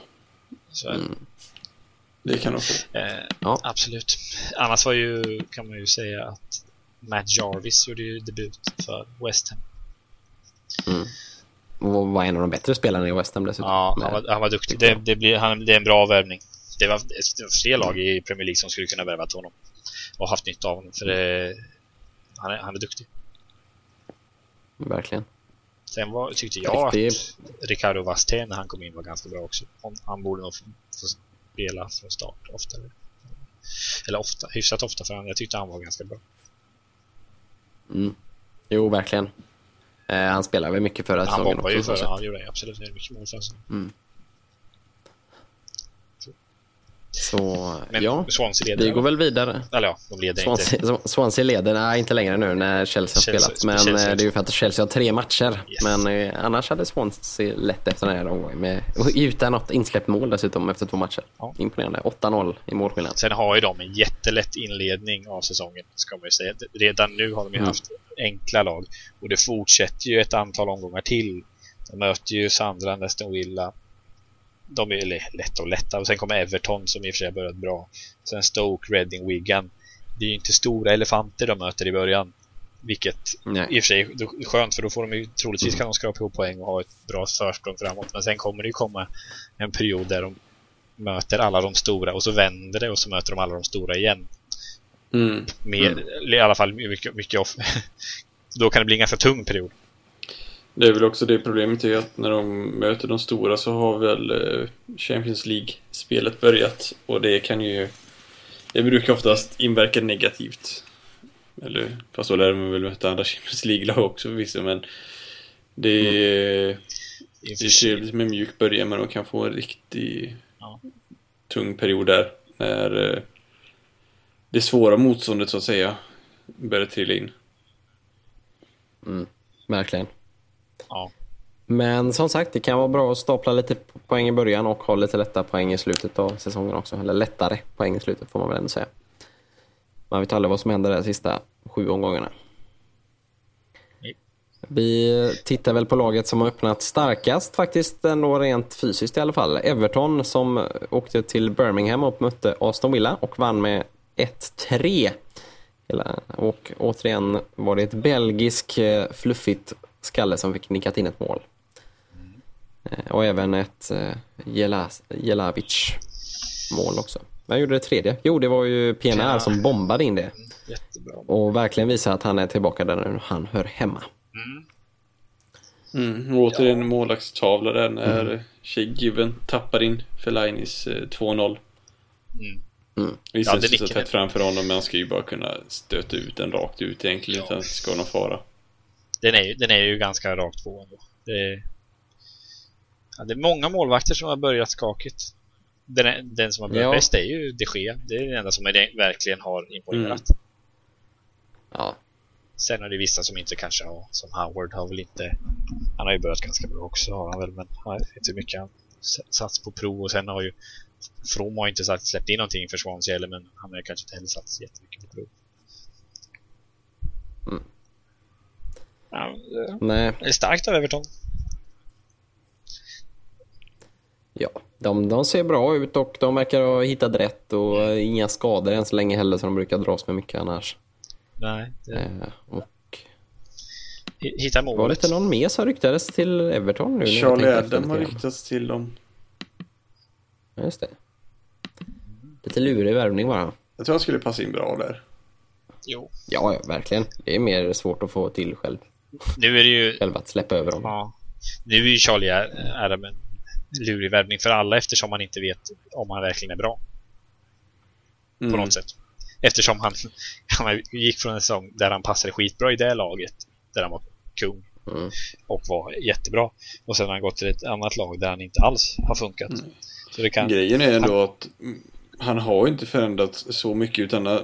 är det. kan de få. Eh, Ja. Absolut. Annars var ju, kan man ju säga att Matt Jarvis gjorde ju debut för West Ham. Och var en av de bättre spelarna i West Ham dessutom. Ja, han var, han var duktig. Det, det, blir, han, det är en bra värvning. Det var, det var fler lag i Premier League som skulle kunna värvat honom. Och haft nytta av honom. För det, han, är, han är duktig. Verkligen. Sen var, tyckte jag Riktig- att Ricardo Vastén när han kom in var ganska bra också. Han, han borde nog få spela från start oftare. Eller ofta, hyfsat ofta för han, jag tyckte han var ganska bra. Mm. Jo, verkligen. Eh, han spelar väl mycket förra Han säsongen ju också. för så ja, sett. det gjorde han absolut. Mycket mål för oss. Så, Men ja. Swansea leder. Vi går väl vidare. Eller ja, de leder inte. Swansea, Swansea leder, nej inte längre nu när Chelsea har Chelsea- spelat. Men Chelsea- eh, det är ju för att Chelsea har tre matcher. Yes. Men eh, annars hade Swansea lätt efter den här omgången. Med, utan något insläppt mål dessutom efter två matcher. Ja. Imponerande. 8-0 i målskillnad. Sen har ju de en jättelätt inledning av säsongen, ska man ju säga. Redan nu har de ju Mm. haft enkla lag. Och det fortsätter ju ett antal omgångar till. De möter ju Sandra, Aston Villa. De är ju lätta och lätta. Och sen kommer Everton som i och för sig har börjat bra. Sen Stoke, Reading, Wigan. Det är ju inte stora elefanter de möter i början. Vilket Nej. i och för sig är skönt för då får de ju troligtvis kan de skrapa ihop poäng och ha ett bra försprång framåt. Men sen kommer det ju komma en period där de möter alla de stora och så vänder det och så möter de alla de stora igen. Mm. Med, I alla fall mycket, mycket off. Då kan det bli en ganska tung period. Det är väl också det problemet är att när de möter de stora så har väl eh, Champions League-spelet börjat och det kan ju Det brukar oftast inverka negativt Eller fast då lär de väl möta andra Champions League-lag också förvisso men Det är Det är trevligt med mjuk början men de kan få en riktig Ja. tung period där när eh, det svåra motståndet så att säga börjar trilla in. Verkligen. Ja. Men som sagt, det kan vara bra att stapla lite poäng i början och ha lite lätta poäng i slutet av säsongen också. Eller lättare poäng i slutet får man väl ändå säga. Man vet aldrig vad som händer de sista sju omgångarna. Nej. Vi tittar väl på laget som har öppnat starkast faktiskt ändå rent fysiskt i alla fall. Everton som åkte till Birmingham och mötte Aston Villa och vann med 1-3. Hela- Och återigen var det ett belgisk eh, fluffigt skalle som fick nickat in ett mål. Eh, Och även ett eh, Jelavic mål också. Vem gjorde det tredje? Jo, det var ju PNR Ja. som bombade in det. Jättebra. Och verkligen visar att han är tillbaka där han hör hemma. Mm. Och återigen en målvaktstavla där när Given tappar in Felainis eh, 2-0. Mm. Mm. Visst Ja, ja, det så tätt framför honom men han ska ju bara kunna stöta ut den rakt ut egentligen utan att det ska någon fara. Den är, den är ju ganska rakt på ändå. Det är, ja, det är många målvakter som har börjat skakigt. Den, den som har börjat Ja. bäst är ju de Gea. Det är den enda som verkligen har imponerat. Ja, Sen är det vissa som inte kanske har, som Howard har väl inte, han har ju börjat ganska bra också har han väl, men vet inte mycket han sats på prov och sen har ju From har inte sagt, släppt in någonting för Swansea heller, men han har kanske inte heller satsat jättemycket på prov. Mm. Ja, nej. det är starkt av Everton. Ja, de, de ser bra ut och de verkar ha hittat rätt och eh, inga skador än så länge heller som de brukar dras med mycket annars. Nej, det, Eh, och hitta var det målet. inte någon mer som ryktades till Everton nu? Charlie Adam har ryktats till dem. Ja, just det. Lite lurig värvning bara. Jag tror han skulle passa in bra där. Jo, Ja, ja, verkligen. Det är mer svårt att få till själv. Nu är det ju Själv att släppa över dem. Ja. Nu är ju Charlie Adam en lurig värvning för alla eftersom man inte vet om han verkligen är bra på Mm. något sätt. Eftersom han, han gick från en säsong där han passade skitbra i det laget, där han var kung Mm. och var jättebra. Och sen har han gått till ett annat lag där han inte alls har funkat. Mm. Så det kan... Grejen är ändå att mm, han har inte förändrats så mycket utan att-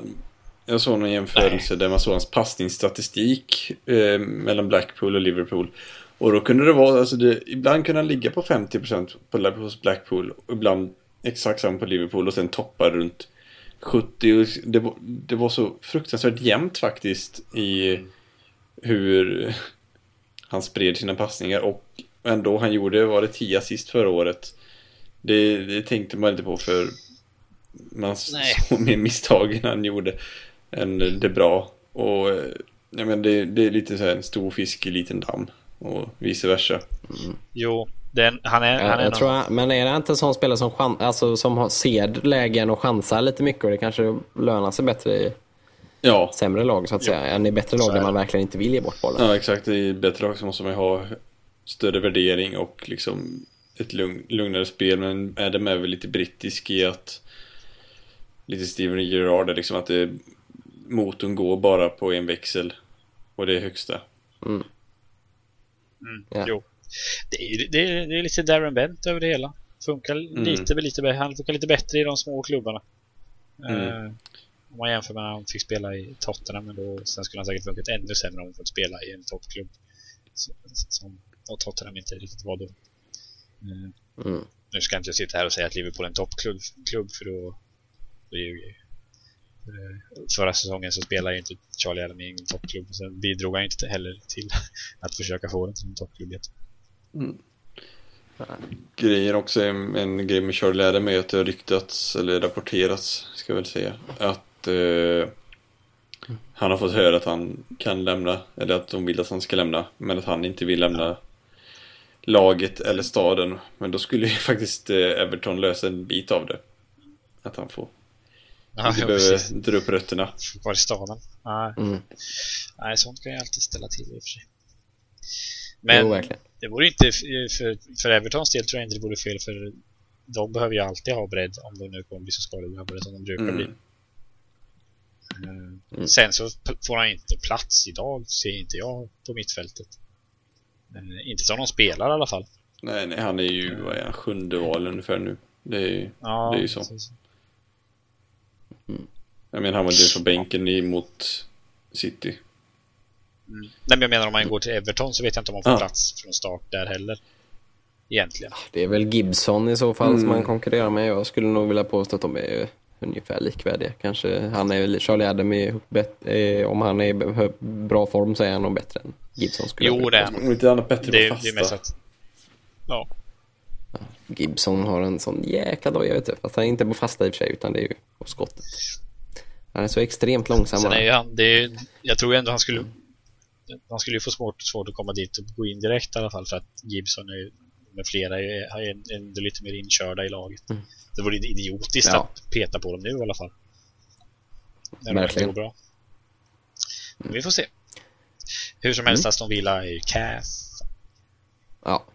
jag såg någon jämförelse där man såg hans passningsstatistik eh, mellan Blackpool och Liverpool. Och då kunde det vara, alltså det, ibland kunde han ligga på 50% på, hos Blackpool och ibland exakt samma på Liverpool och sen toppa runt 70. Och Det var, det var så fruktansvärt jämnt faktiskt i hur han spred sina passningar och ändå han gjorde, var det 10 assist förra året. Det, det tänkte man inte på för man Nej. såg mer misstagen han gjorde än det bra. Och eh, jag menar, det, det är lite så här en stor fisk i liten damm och vice versa. Jo, den, han är... han Ja, är jag någon- tror jag, men är det inte en sån spelare som, chan, alltså, som har, ser lägen och chansar lite mycket och det kanske lönar sig bättre i Ja, sämre lag så att säga, än i bättre lag är där man verkligen inte vill ge bort bollen. ja exakt. I bättre lag så måste man ju ha större värdering och liksom ett lugn, lugnare spel. Men Adam är väl lite brittisk i att lite Steven Gerrard är liksom att det, motorn går bara på en växel och det är högsta. Mm. Mm, Ja. Jo. Det är, det, är, det är lite Darren Bent över det hela. Funkar Mm. lite, lite, han funkar lite bättre i de små klubbarna. Mm. Eh, om man jämför med när han fick spela i Tottenham, men då, sen skulle han säkert funkat ännu sämre om han fått spela i en toppklubb. Så- Som och Tottenham inte riktigt var då. Eh, Mm. nu ska jag inte sitta här och säga att Liverpool är en toppklubb, klubb, för då, då ljuger jag ju. Förra säsongen så spelade ju inte Charlie Adam i ingen toppklubb och sen bidrog han inte heller till att försöka få den till en toppklubb. Grejen också, en, en grej med Charlie Adam är att det har ryktats, eller rapporterats, ska jag väl säga, att eh, han har fått höra att han kan lämna, eller att de vill att han ska lämna, men att han inte vill lämna laget eller staden. Men då skulle ju faktiskt eh, Everton lösa en bit av det. Att han får, Ja, ja, behöver precis. dra upp rötterna. Var i staden. Nej, Mm. nej, sånt kan ju alltid ställa till i och för sig. jo, Men verkligen. det vore inte, för, för Evertons del tror jag inte det vore fel för de behöver ju alltid ha bredd om de nu kommer bli så skadedrabbade som de brukar Mm. bli. Eh, Sen så får han inte plats idag, ser inte jag på mittfältet. Eh, inte som de spelar i alla fall. Nej, nej, han är ju, vad är han, sjunde val ungefär nu. Det är ju, Ja, Det är ju så. precis. Jag menar han var inte på bänken i mot City. Mm. Nej, men jag menar om man går till Everton så vet jag inte om man får Ja. plats från start där heller. Egentligen. Det är väl Gibson i så fall som Mm. han konkurrerar med. Jag skulle nog vilja påstå att de är ungefär likvärdiga. Kanske han är Charlie Adam är eh, om han är i bra form så är han nog bättre än Gibson skulle jag Jo, det är han. Om inte annat bättre Det, på det är mest fasta. att... Ja, Gibson har en sån jäkla doja vet du. Fast han är inte på fasta i och för sig utan det är ju på skottet. Han är så extremt långsam. Sen är han, det är, jag tror ändå han skulle han skulle ju få svårt, svårt att komma dit och gå in direkt i alla fall för att Gibson är, med flera är, är ändå lite mer inkörda i laget. Mm. Det vore idiotiskt Ja. att peta på dem nu i alla fall. När de inte Verkligen. går bra. Men vi får se. Hur som helst, Aston Villa är ju kass. Ja.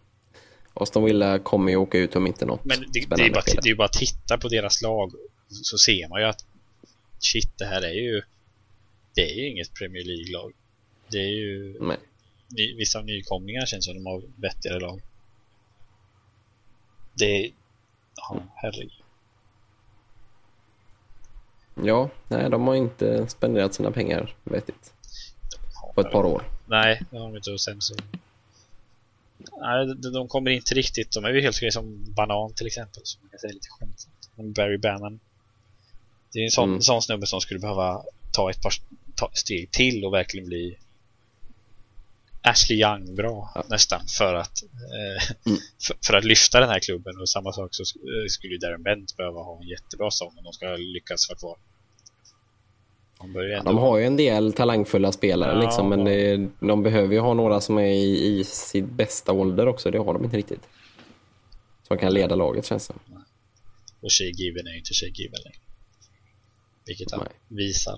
Aston Villa kommer ju åka ut om inte något Men det, det, är bara, det är bara att titta på deras lag så ser man ju att shit, det här är ju det är ju inget Premier League-lag. Det är ju Nej. vissa nykomlingar känns som de har vettigare lag. Det är... Ja, herregud. Ja, nej de har inte spenderat sina pengar vettigt. På ett par år. Nej, det har de inte. Och sen så... Nej, de, de kommer inte riktigt. De är ju helt okej som Banan till exempel. Som man kan säga lite skämtsamt. Barry Bannon. Det är en sån, Mm. sån snubbe som skulle behöva ta ett par ta steg till och verkligen bli Ashley Young bra Ja. nästan för att eh, Mm. för, för att lyfta den här klubben och samma sak så sk- skulle ju Darren Bent behöva ha en jättebra säsong om de ska lyckas vara kvar. De har ju en del talangfulla spelare Ja. liksom, men det, de behöver ju ha några som är i, i sin bästa ålder också. Det har de inte riktigt. Som kan leda laget känns det. Och Shea Given är ju inte Shea Given längre. Vilket han Nej. visar.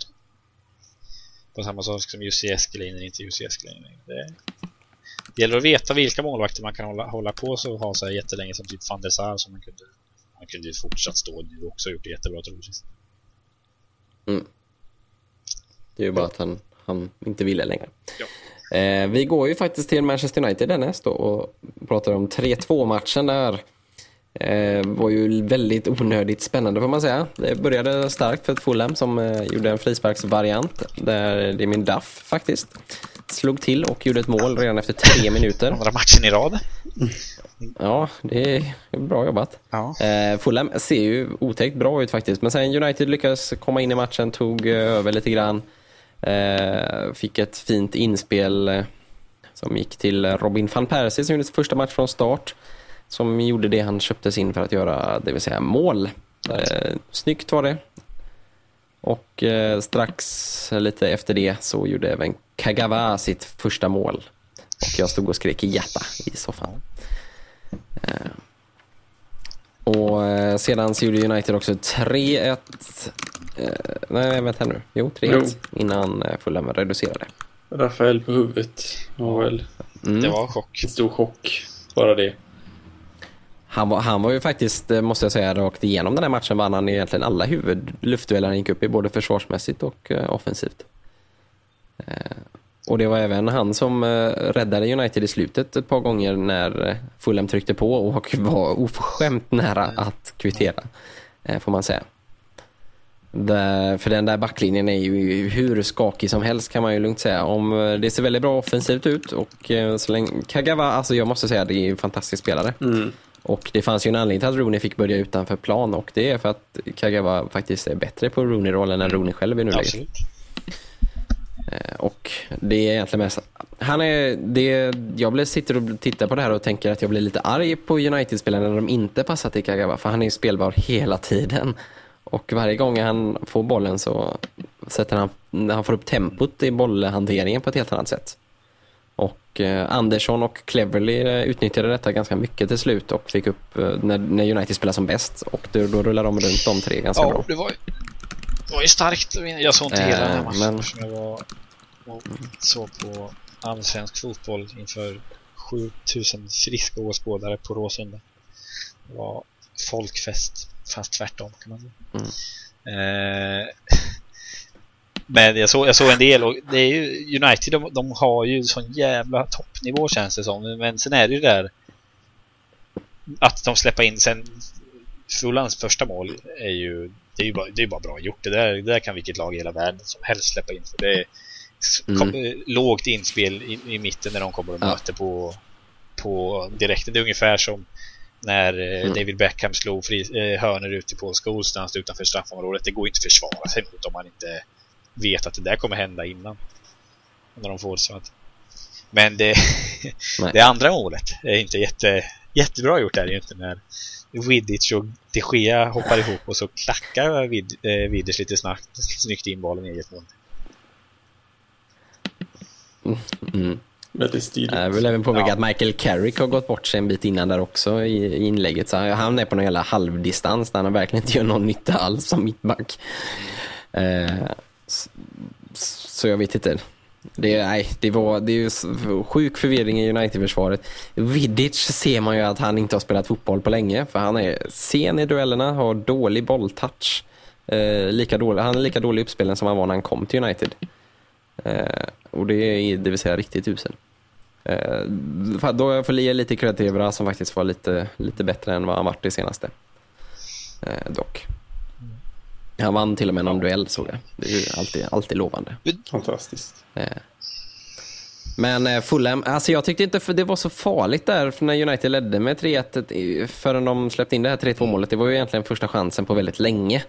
På samma sak som Jussi Eskelin är inte Jussi Eskelin längre. Det, det gäller att veta vilka målvakter man kan hålla, hålla på så och ha så här jättelänge som typ van der Sar som man kunde han kunde ju fortsatt stå nu också gjort det jättebra troligtvis. Det är ju bara att han, han inte ville längre. Ja. Eh, vi går ju faktiskt till Manchester United därnäst och pratar om 3-2 matchen där. Eh, var ju väldigt onödigt spännande får man säga. Det började starkt för Fulham som eh, gjorde en frisparksvariant där det är min Duff faktiskt slog till och gjorde ett mål redan efter tre minuter. Andra matchen i rad. Ja, det är bra jobbat. Ja. Eh, Fulham ser ju otäckt bra ut faktiskt. Men sen United lyckades komma in i matchen, tog eh, över lite grann. Eh, fick ett fint inspel eh, som gick till Robin van Persie som gjorde sin första match från start. Som gjorde det han köptes in för att göra, det vill säga mål. Eh, snyggt var det. Och eh, strax lite efter det så gjorde även Kagawa sitt första mål. Och jag stod och skrek hjärta i soffan. Och eh, sedan så gjorde United också 3-1. Eh, nej, vänta nu. Jo, 3-1 innan eh, Fulham reducerade. Rafael på huvudet var väl Mm. Det var en chock. en stor chock. Bara det. Han, var, han var ju faktiskt, eh, måste jag säga, rakt igenom den här matchen vann han egentligen alla huvud luftdueller han gick upp i, både försvarsmässigt och offensivt. Och det var även han som räddade United i slutet ett par gånger när Fulham tryckte på och var oförskämt nära att kvittera, får man säga. Där, för den där backlinjen är ju hur skakig som helst kan man ju lugnt säga. Om det ser väldigt bra offensivt ut och så länge, Kagawa, alltså jag måste säga det är en fantastisk spelare. Mm. Och det fanns ju en anledning till att Rooney fick börja utanför plan och det är för att Kagawa faktiskt är bättre på Rooney-rollen än Rooney själv i nuläget. Eh, Och det är egentligen mest... Han är, det, jag blir, sitter och tittar på det här och tänker att jag blir lite arg på United-spelarna när de inte passar till Kagawa. För han är ju spelbar hela tiden. Och varje gång han får bollen så sätter han, han får upp tempot i bollhanteringen på ett helt annat sätt. Och eh, Andersson och Cleverly eh, utnyttjade detta ganska mycket till slut och fick upp eh, när, när United spelar som bäst. Och då, då rullar de runt de tre ganska Ja, bra. det var, det var ju starkt. Jag såg inte hela den här Eh, matchen men- eftersom jag var och såg på allsvensk fotboll inför 7000 friska åskådare på Råsunda. Det var folkfest, fast tvärtom kan man säga. Mm. Eh, men jag såg, jag såg en del och det är ju United, de, de har ju sån jävla toppnivå känns det som. Men sen är det ju där att de släpper in sen Fulhams första mål är ju det är ju bara, det är bara bra gjort. Det där, det där kan vilket lag i hela världen som helst släppa in. För det är Mm. kom, eh, lågt inspel i, i mitten när de kommer och Ja. möter på, på direkten. Det är ungefär som när eh, Mm. David Beckham slog fri, eh, hörner ute på Schoolstans utanför straffområdet. Det går inte att försvara sig mot om man inte vet att det där kommer hända innan. När de får så att... Men det, det andra målet är inte jätte, jättebra gjort där inte när Vidic och de Gea hoppar ihop och så klackar Vid, eh, Vidic lite snabbt, snyggt in bollen i eget mål. Mm. Väldigt stiligt. Jag vill även påpeka Ja. att Michael Carrick har gått bort sig en bit innan där också i, inlägget. Så han är på någon jävla halvdistans där han verkligen inte gör någon nytta alls som mittback. Eh, så, jag vet inte. Det, nej, det, var, det är ju sjuk förvirring i United-försvaret. Vidic ser man ju att han inte har spelat fotboll på länge. För han är sen i duellerna, har dålig bolltouch. Eh, lika dålig, han är lika dålig i uppspelen som han var när han kom till United. Eh, och det är det vill säga riktigt usel. Eh, då får jag lite cred till Evra som faktiskt var lite, lite bättre än vad han varit det senaste. Eh, dock. Han vann till och med någon duell såg jag. Det är ju alltid, alltid lovande. Fantastiskt. Men Fulham, alltså jag tyckte inte för det var så farligt där när United ledde med 3-1 i- förrän de släppte in det här 3-2 målet. Det var ju egentligen första chansen på väldigt länge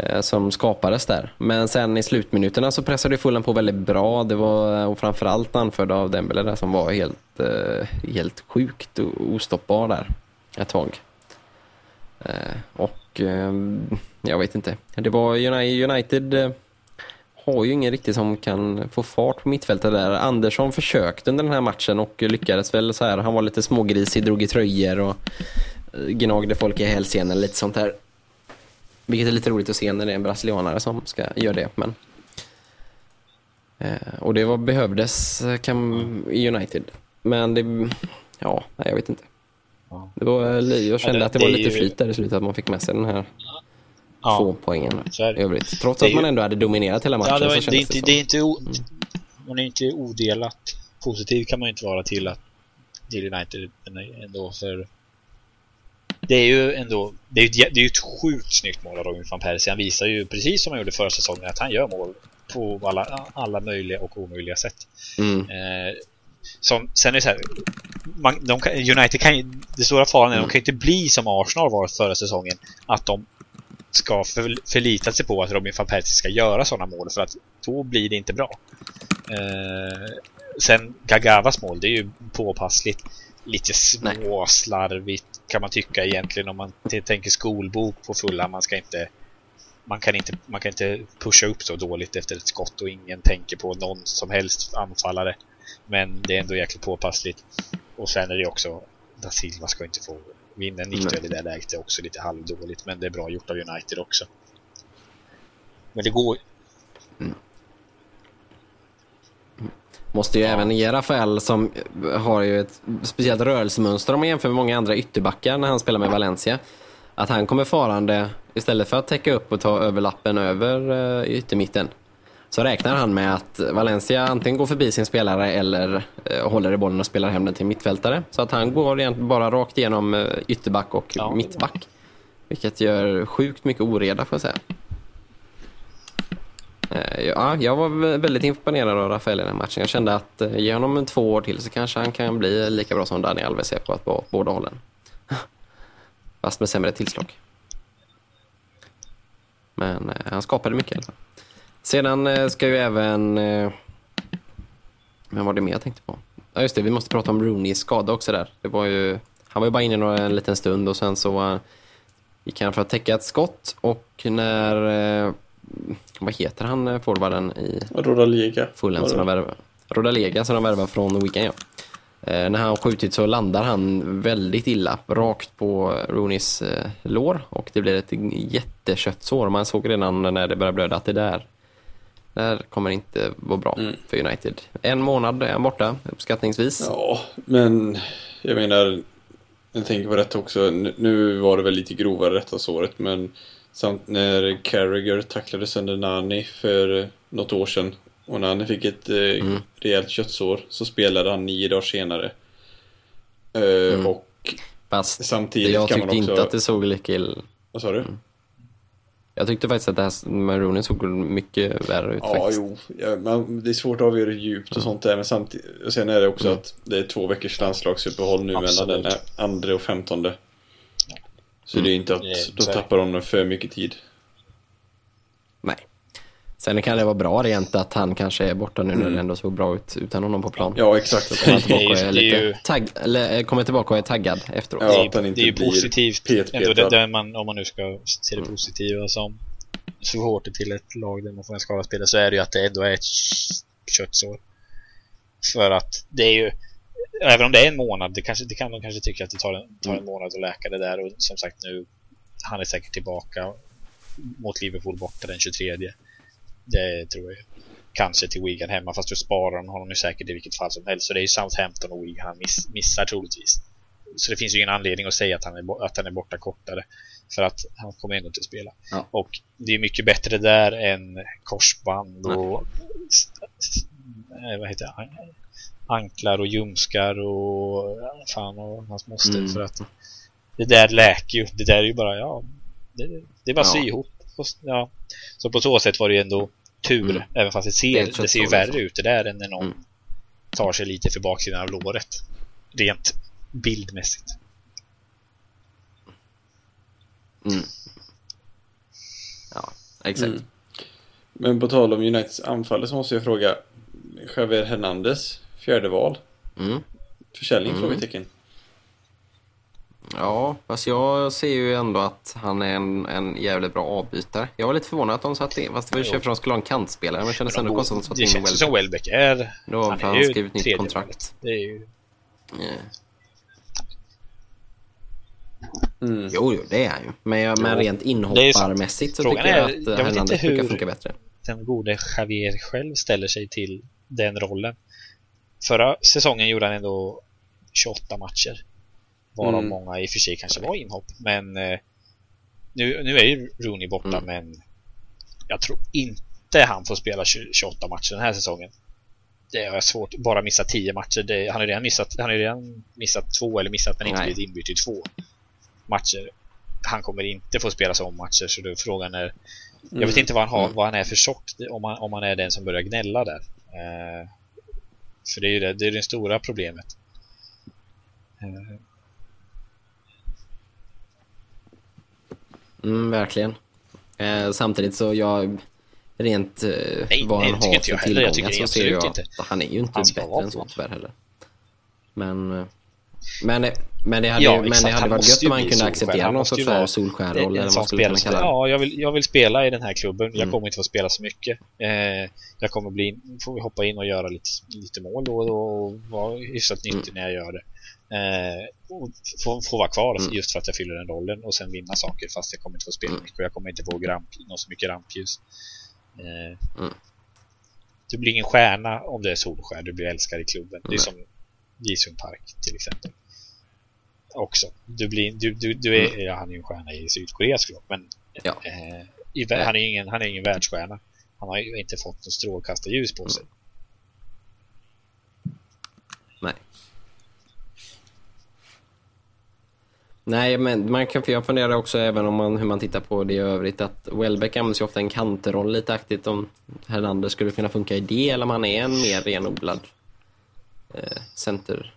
Eh, som skapades där. Men sen i slutminuterna så pressade Fulham på väldigt bra. Det var eh, och framförallt anförd av Dembele där som var helt, eh, helt sjukt ostoppbar där ett tag. Och jag vet inte. Det var United har ju ingen riktigt som kan få fart på mittfältet där. Andersson försökte under den här matchen och lyckades väl så här. Han var lite smågrisig, drog i tröjor och gnagde folk i hälsenan lite sånt här. Vilket är lite roligt att se när det är en brasilianare som ska göra det. Men... Eh, och det var, behövdes eh, kan, i United. Men det, ja, nej, jag vet inte. Det var, li- jag kände det- att det det var lite ju- flyt där i slutet, att man fick med sig den här Ja. två poängen i övrigt. Trots att man ändå hade dominerat hela matchen Ja, det, var, så det, inte, det är inte o, Man är inte odelat positiv kan man ju inte vara till att till United ändå för det är ju ändå det är ju det är ju ett sjukt snyggt mål av Robin van Persie. Han visar ju precis som han gjorde förra säsongen att han gör mål på alla, alla möjliga och omöjliga sätt. Mm. Eh, som, sen är det så här, man, de United kan ju, det stora faran är att de kan ju inte bli som Arsenal var förra säsongen. Att de ska för, förlita sig på att Robin van Persie ska göra sådana mål för att då blir det inte bra. Eh, sen Gagavas mål, det är ju påpassligt. Lite småslarvigt kan man tycka egentligen om man tänker skolbok på fulla. Man ska inte man kan, inte, man kan inte pusha upp så dåligt efter ett skott och ingen tänker på någon som helst anfallare. Men det är ändå jäkligt påpassligt. Och sen är det också Da Silva ska inte få vinna en nickduell i det läget. Det är också lite halvdåligt. Men det är bra gjort av United också. Men det går Måste ju även ge Rafael som har ju ett speciellt rörelsemönster om man jämför med många andra ytterbackar när han spelar med Valencia. Att han kommer farande istället för att täcka upp och ta överlappen över uh, yttermitten. så räknar han med att Valencia antingen går förbi sin spelare eller eh, håller i bollen och spelar hem den till mittfältare. Så att han går egentligen bara rakt igenom eh, ytterback och Ja. mittback. Vilket gör sjukt mycket oreda får jag säga. Eh, ja, jag var väldigt imponerad av Rafael i den här matchen. Jag kände att eh, ge honom två år till så kanske han kan bli lika bra som Dani Alves är på att vara på båda hållen. Fast med sämre tillslag. Men eh, han skapade mycket i alla fall. Sedan ska ju även... Vem var det mer jag tänkte på? Ja just det, vi måste prata om Rooneys skada också där. Det var ju, han var ju bara inne några, en liten stund och sen så gick han för att täcka ett skott och när... Vad heter han eh, forwarden i Råda liga. Fulham som de värvar? Rodalega som de värvar från Wigan ja. Eh, när han skjutit så landar han väldigt illa rakt på Rooneys eh, lår och det blir ett jätteköttsår. Man såg redan när det började blöda att det där, där kommer inte vara bra för United. En månad är han borta uppskattningsvis. Ja, men jag menar, jag tänker på detta också. Nu- Nu var det väl lite grovare detta såret, men samt när Carragher tacklade sönder Nani för eh, något år sedan och Nani fick ett eh, rejält köttsår så spelade han nio dagar senare. Eh, Och Fast samtidigt jag kan tyckte man också... inte att det såg lika illa Vad sa du? Jag tyckte faktiskt att det här med Rooney såg mycket värre ut Ja, faktiskt. jo. Ja, man, det är svårt att avgöra djupt och sånt där, men samtidigt... Och sen är det också att det är två veckors landslagsuppehåll nu Absolut. mellan den andra och femtonde. Så det är inte att Det är- då så är det. tappar de för mycket tid. Nej. Sen kan det vara bra rent att han kanske är borta nu när det ändå såg bra ut utan honom på plan. Ja, exakt. Kommer tillbaka och är är ju- lite tagg, eller eh, kommer tillbaka och är taggad efteråt. Ja, det, är, att han inte det är ju positivt ändå, det, där man, om man nu ska se det positiva som så hårt till ett lag där man får en skadad spelare så är det ju att det ändå är ett köttsår. För att det är ju Även om det är en månad, det, kanske, det kan de kanske tycka att det tar en, tar en månad att läka det där och som sagt nu Han är säkert tillbaka mot Liverpool borta den 23 Det tror jag Kanske till Wigan hemma fast du sparar de honom ju säkert i vilket fall som helst så det är ju Southampton och Wigan han miss, missar troligtvis så det finns ju ingen anledning att säga att han är, att han är borta kortare. För att han kommer ändå inte att spela. Ja. Och det är mycket bättre där än korsband och s- s- eh, vad heter det? An- anklar och ljumskar och fan och hans moster. Mm. För att det där läker ju. Det där är ju bara, ja, det, det är bara Ja. sy ihop. Ja. Så på så sätt var det ju ändå tur. Mm. Även fast det Det ser, ett det ser ju värre ut det där än när någon Mm. tar sig lite för baksidan av låret. Rent bildmässigt. Mm. Ja, exakt. Mm. Men på tal om Uniteds anfallare så måste jag fråga Javier Hernandez, fjärde val. Mm. Försäljning? Mm. Frågetecken. Ja, fast jag ser ju ändå att han är en, en jävligt bra avbytare. Jag var lite förvånad att de satte in, fast det var ju för att de skulle ha en kantspelare, men det kändes ändå konstigt att de satte det in känns ju som Welbeck. Är... Då har han ju skrivit nytt kontrakt. Det är ju... Mm. Jo, jo, det är han ju. Men, jag, men rent det inhopparmässigt så Frågan tycker jag är- att eh, Hernandez inte brukar funka bättre. den gode Javier själv ställer sig till den rollen. Förra säsongen gjorde han ändå 28 matcher. Varav Mm. många i och för sig kanske var inhopp. Men eh, nu, nu är ju Rooney borta Mm. men jag tror inte han får spela 20 28 matcher den här säsongen. Det är svårt. Bara missa 10 matcher. Det, han har redan missat, han har redan missat två eller missat men inte blivit inbytt i två matcher. Han kommer inte få spela så matcher så då frågan är jag vet inte vad han har, Mm. vad han är för sort om han, om han är den som börjar gnälla där. Eh, för det är ju det, det är det stora problemet. Mm, verkligen. Eh, samtidigt så jag rent eh, Nej, vad nej, han har inte för tillgångar så ser jag absolut att han är ju inte Han bättre än så tyvärr heller. Men, eh, men, eh, men det hade, Ja, ju, men exakt. det hade varit gött om bli kunde acceptera någon sorts en eller vad man skulle kalla det. Ja, jag vill, jag vill spela i den här klubben. Jag Mm. kommer inte få spela så mycket. Eh, jag kommer bli, får hoppa in och göra lite, lite mål då och då och vara hyfsat nyttig Mm. när jag gör det. Eh, och få, få vara kvar Mm. just för att jag fyller den rollen och sen vinna saker fast jag kommer inte få spela Mm. mycket och jag kommer inte få ramp, nå så mycket rampljus. Eh, Mm. Du blir ingen stjärna om du är solstjärna, du blir älskad i klubben. Det är som Jisung Park till exempel. Också. Du blir, du, du, du är, ja, han är ju en stjärna i Sydkoreas klubb, men Ja. eh, i, han är ingen, han är ingen världsstjärna. Han har ju inte fått något strålkastarljus på sig. Nej. Nej, men man kan, jag funderar också även om man, hur man tittar på det i övrigt att Welbeck används ju ofta en kanterroll lite aktigt om Hernander skulle kunna funka i det eller om han är en mer renodlad eh, center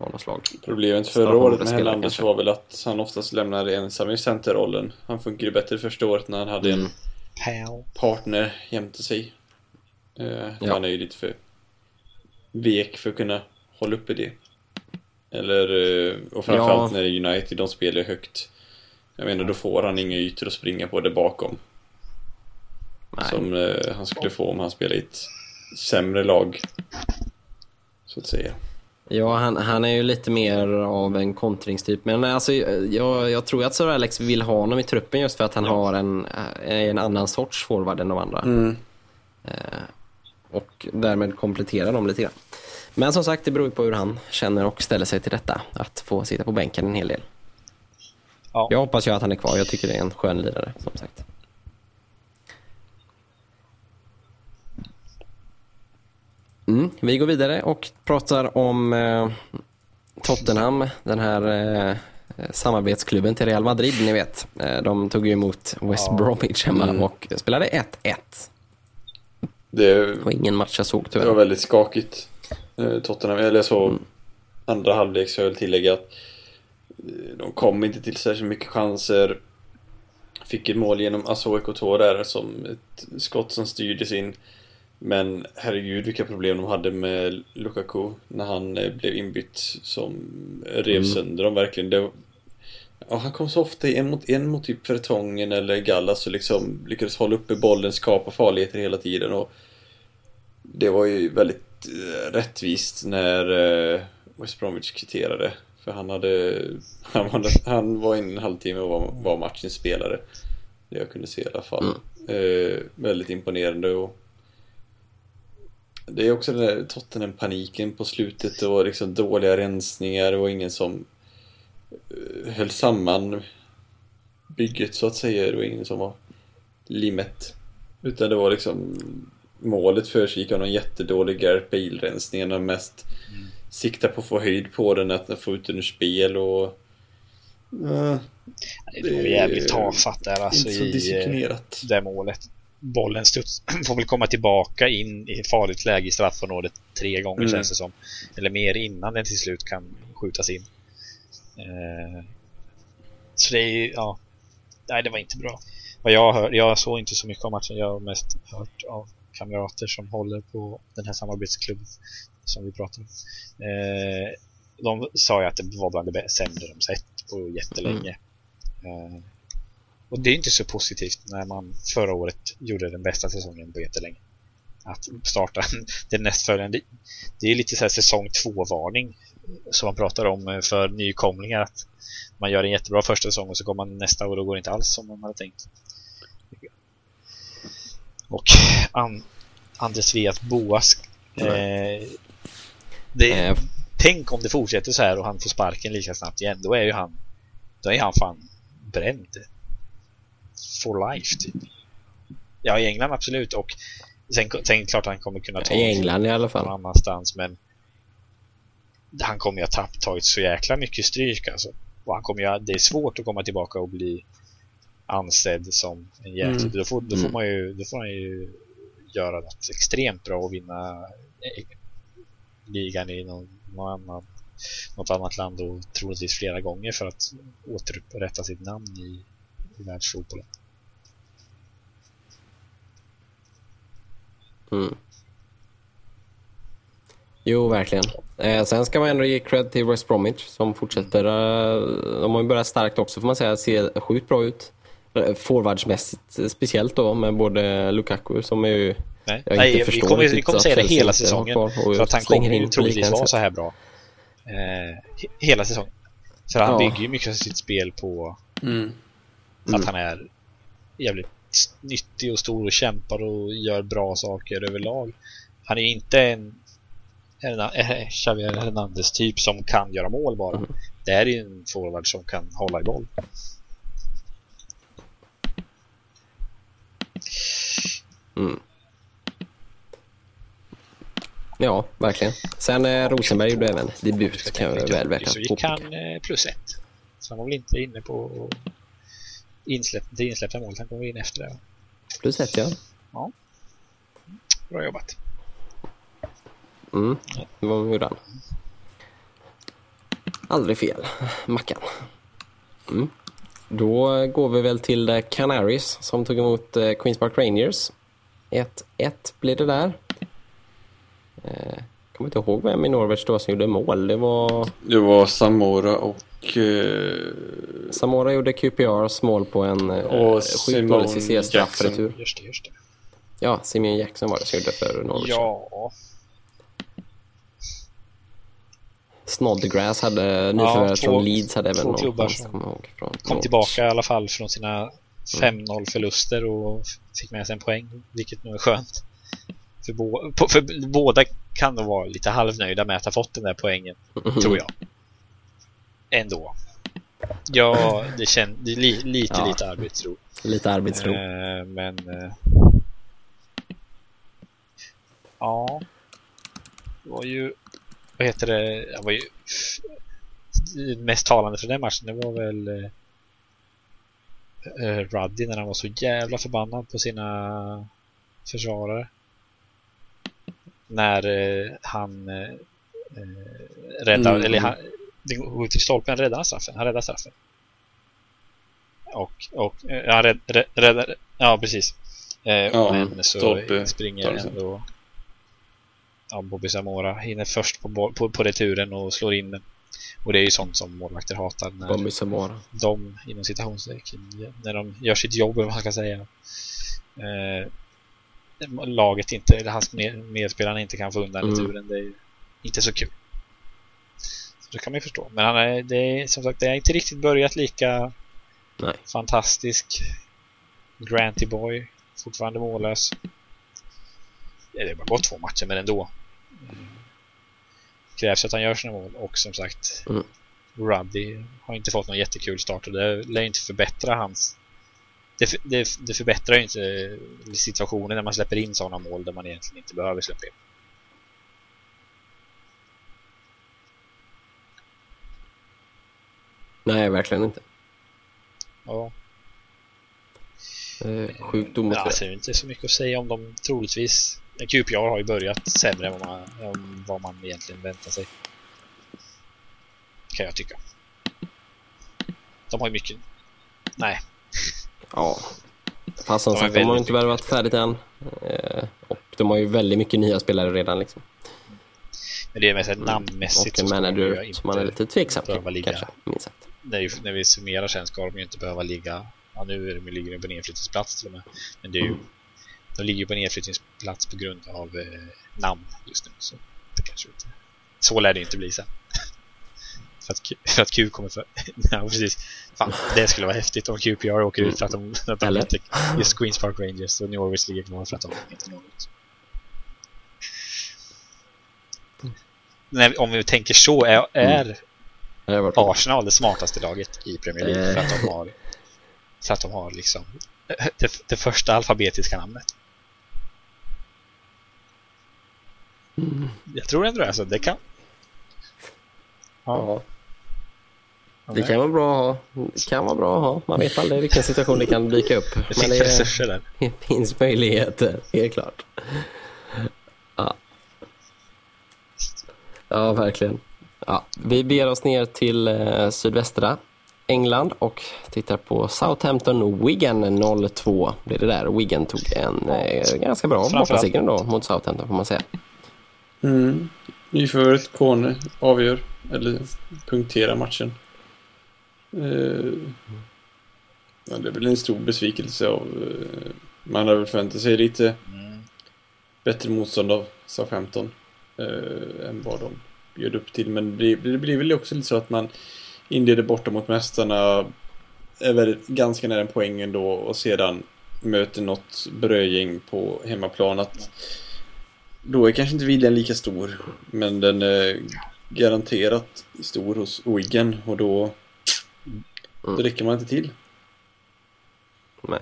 av något slag. Problemet förra året med Hernander var väl att han oftast lämnade ensam i centerrollen. Han funkar ju bättre första året när han hade mm. en partner jämte sig. Eh, ja. Han är ju lite för vek för att kunna hålla uppe det. Eller, eh, och framförallt ja. när United de spelar högt. Jag menar, då får han inga ytor att springa på där bakom. Nej. Som eh, han skulle få om han spelar i ett sämre lag. Så att säga. Ja, han, han är ju lite mer av en kontringstyp. Men alltså, jag, jag tror att Sir Alex vill ha honom i truppen just för att han ja. har en, eh, en annan sorts forward än de andra. Mm. Eh, och därmed kompletterar dem lite grann. Men som sagt, det beror på hur han känner och ställer sig till detta. Att få sitta på bänken en hel del. Ja. Jag hoppas ju att han är kvar. Jag tycker det är en skön lirare, som sagt. Mm, vi går vidare och pratar om eh, Tottenham, den här eh, samarbetsklubben till Real Madrid, ni vet. Eh, de tog ju emot West ja. Bromwich hemma mm. och spelade 1-1. Det var ingen match jag såg tyvärr. Det var väldigt skakigt. Eh, Tottenham, eller såg mm. andra halvlek så jag vill tillägga att eh, de kom inte till särskilt mycket chanser. Fick ett mål genom Asso Ekotor där som ett skott som styrdes in. Men herregud vilka problem de hade med Lukaku när han eh, blev inbytt som rev mm. sönder dem verkligen. Det, ja, han kom så ofta en mot en mot typ Fertongen eller Gallas och liksom lyckades hålla uppe bollen, skapa farligheter hela tiden och det var ju väldigt Eh, rättvist när eh, West Bromwich kvitterade. För han hade... Han var, han var in en halvtimme och var, var matchens spelare. Det jag kunde se i alla fall. Mm. Eh, väldigt imponerande och... Det är också den där Tottenham-paniken på slutet och liksom dåliga rensningar och ingen som eh, höll samman bygget så att säga. Det var ingen som var limmet. Utan det var liksom målet försiggick av någon jättedålig Gareth Bale-rensning. Mest mm. siktar på att få höjd på den, att få ut den ur spel och... Uh, det var jävligt tafatt där alltså inte så i disciplinerat. det målet. Bollen studs, får väl komma tillbaka in i farligt läge i straffområdet tre gånger mm. känns det som. Eller mer innan den till slut kan skjutas in. Uh, så det är ju, ja. Nej, det var inte bra. Vad jag hör, jag såg inte så mycket om matchen, jag har mest hört av kamrater som håller på den här samarbetsklubben som vi pratar om. Eh, de sa ju att det var bland det sämre de sett på jättelänge. Mm. Eh, och det är inte så positivt när man förra året gjorde den bästa säsongen på jättelänge. Att starta den nästföljande. Det är lite så här säsong två-varning som man pratar om för nykomlingar. Att man gör en jättebra första säsong och så kommer man nästa år och går inte alls som man hade tänkt. Och an, Andres Vias Boas eh, det, eh. Tänk om det fortsätter så här och han får sparken lika snabbt igen Då är ju han Då är han fan bränd For life typ Ja i England absolut och Sen, sen klart han kommer kunna ta I England i alla fall någon annanstans men Han kommer ju ha tagit så jäkla mycket stryk alltså och han kommer ju, det är svårt att komma tillbaka och bli ansedd som en jäkla... Mm. Då, får, då, får mm. man ju, då får man ju göra något extremt bra och vinna ligan i någon, någon annan, något annat land och troligtvis flera gånger för att återupprätta sitt namn i, i världsfotbollen. Mm. Jo, verkligen. Eh, sen ska man ändå ge cred till West Bromwich som fortsätter. Eh, de har ju börjat starkt också får man säga. Ser sjukt bra ut. Eh, forwardsmässigt eh, speciellt då med både Lukaku som är ju Nej, Nej vi kommer, vi kommer säga det hela säsongen för att han kommer ju troligtvis vara så här bra eh, hela säsongen. För han ja. bygger ju mycket av sitt spel på mm. att mm. han är jävligt nyttig och stor och kämpar och gör bra saker överlag. Han är inte en eh, Xavier Hernandez typ som kan göra mål bara. Mm. Det här är en forward som kan hålla i boll. Mm. Ja, verkligen. Sen eh, Rosenberg gjorde även debut kan jag väl välja. Så gick han eh, plus ett. Så han var väl inte inne på insläpp, det insläppta målet. Han kom in efter det. Plus ett, ja. Bra jobbat. Mm, vad gjorde han? Aldrig fel, Mackan. Mm. Då går vi väl till Canaries som tog emot eh, Queens Park Rangers. 1-1 blir det där. Eh, kommer inte ihåg vem i Norwich då som gjorde mål. Det var Det var Samora och... Eh, Samora gjorde QPRs mål på en eh, Och sjukt dålig CC-straffretur. Just det, just det. Ja, Simeon Jackson var det som gjorde för Norwich. Ja, Snodgrass hade nyförvärvet två- från Leeds hade även två klubbar som kom tillbaka i alla fall från sina 5-0 förluster och fick med sig en poäng, vilket nog är skönt. För, bo- för båda kan nog vara lite halvnöjda med att ha fått den där poängen, tror jag. Ändå. Ja, det känns li, lite, Ja. lite arbetsro. Lite arbetsro. Eh, men... Eh, ja. Det var ju... Vad heter det? Det var ju... Det mest talande för den matchen, det var väl... Eh, eh, Ruddy när han var så jävla förbannad på sina försvarare. När eh, han eh, eh, räddade, Mm. eller han, det går till stolpen, räddade han straffen? Han räddade straffen. Och, och eh, han rädd, rädd, räddade, ja precis. Eh, Ja, men så stolpe, springer ändå ja, Bobby Zamora hinner först på, på, på returen och slår in den. Och det är ju sånt som målvakter hatar när Bobby Samora. de inom citationstecken när de gör sitt jobb, eller vad man ska säga. Eh, laget inte, eller hans med, medspelarna inte kan få undan Mm. returen. Det är inte så kul. Det kan man ju förstå. Men han är, det är som sagt, det har inte riktigt börjat lika Nej. fantastisk. Granty Boy, fortfarande mållös. Det har bara gått två matcher, men ändå. Mm. Krävs att han gör sina mål och som sagt Mm. Ruddy har inte fått någon jättekul start och det lär inte förbättra hans det, för- det, det förbättrar ju inte situationen när man släpper in sådana mål där man egentligen inte behöver släppa in. Nej, verkligen inte. Ja, Eh, sjukt omotiverat. alltså, det är inte så mycket att säga om dem troligtvis. QPR har ju börjat sämre än vad man, än vad man egentligen väntar sig. Kan jag tycka. De har ju mycket... Nej, Ja. Fast som De sagt, de har väldigt inte värvat färdigt än. Eh, och de har ju väldigt mycket nya spelare redan liksom. men det är mest namnmässigt Och en ju manager som man är lite tveksam till, kanske. Minst sagt. När, när vi summerar sen ska de ju inte behöva ligga Ja nu är de, ligger de på nedflyttningsplats till och med. Men det är ju De ligger ju på nedflyttningsplats på grund av eh, namn just nu så det kanske inte Så lär det inte bli sen. För att, Q- för att Q kommer för Ja precis. Fan, det skulle vara häftigt om QPR åker ut för att de, att de inte Just Queens Park Rangers och Norwich ligger kvar för att de inte når ut. När, om vi tänker så, är, är Det Arsenal det smartaste laget i Premier League Eh. för att de har så att de har liksom det, det första alfabetiska namnet. Mm. Jag tror ändå det, alltså det kan. Ja. Det kan vara bra att ha. Det kan vara bra att ha. Man vet aldrig vilken situation det kan dyka upp. Det Men finns det resurser där. det finns möjligheter, helt klart. Ja. Ja, verkligen. Ja, vi beger oss ner till eh, sydvästra England och tittar på Southampton Wigan 0-2 blir det där. Wigan tog en eh, ganska bra bortaseger ändå mot Southampton får man säga. Mm. Nyförvärvet Kone avgör, eller punkterar matchen. Eh, ja, det är väl en stor besvikelse av... Eh, man hade väl förväntat sig lite Mm. bättre motstånd av Southampton eh, än vad de bjöd upp till. Men det blir, det blir väl också lite så att man inleder borta mot mästarna, är väl ganska nära en poäng ändå och sedan möter något brödgäng på hemmaplan. Att då är kanske inte viljan lika stor, men den är garanterat stor hos Wigan och då, då räcker man inte till. Nej.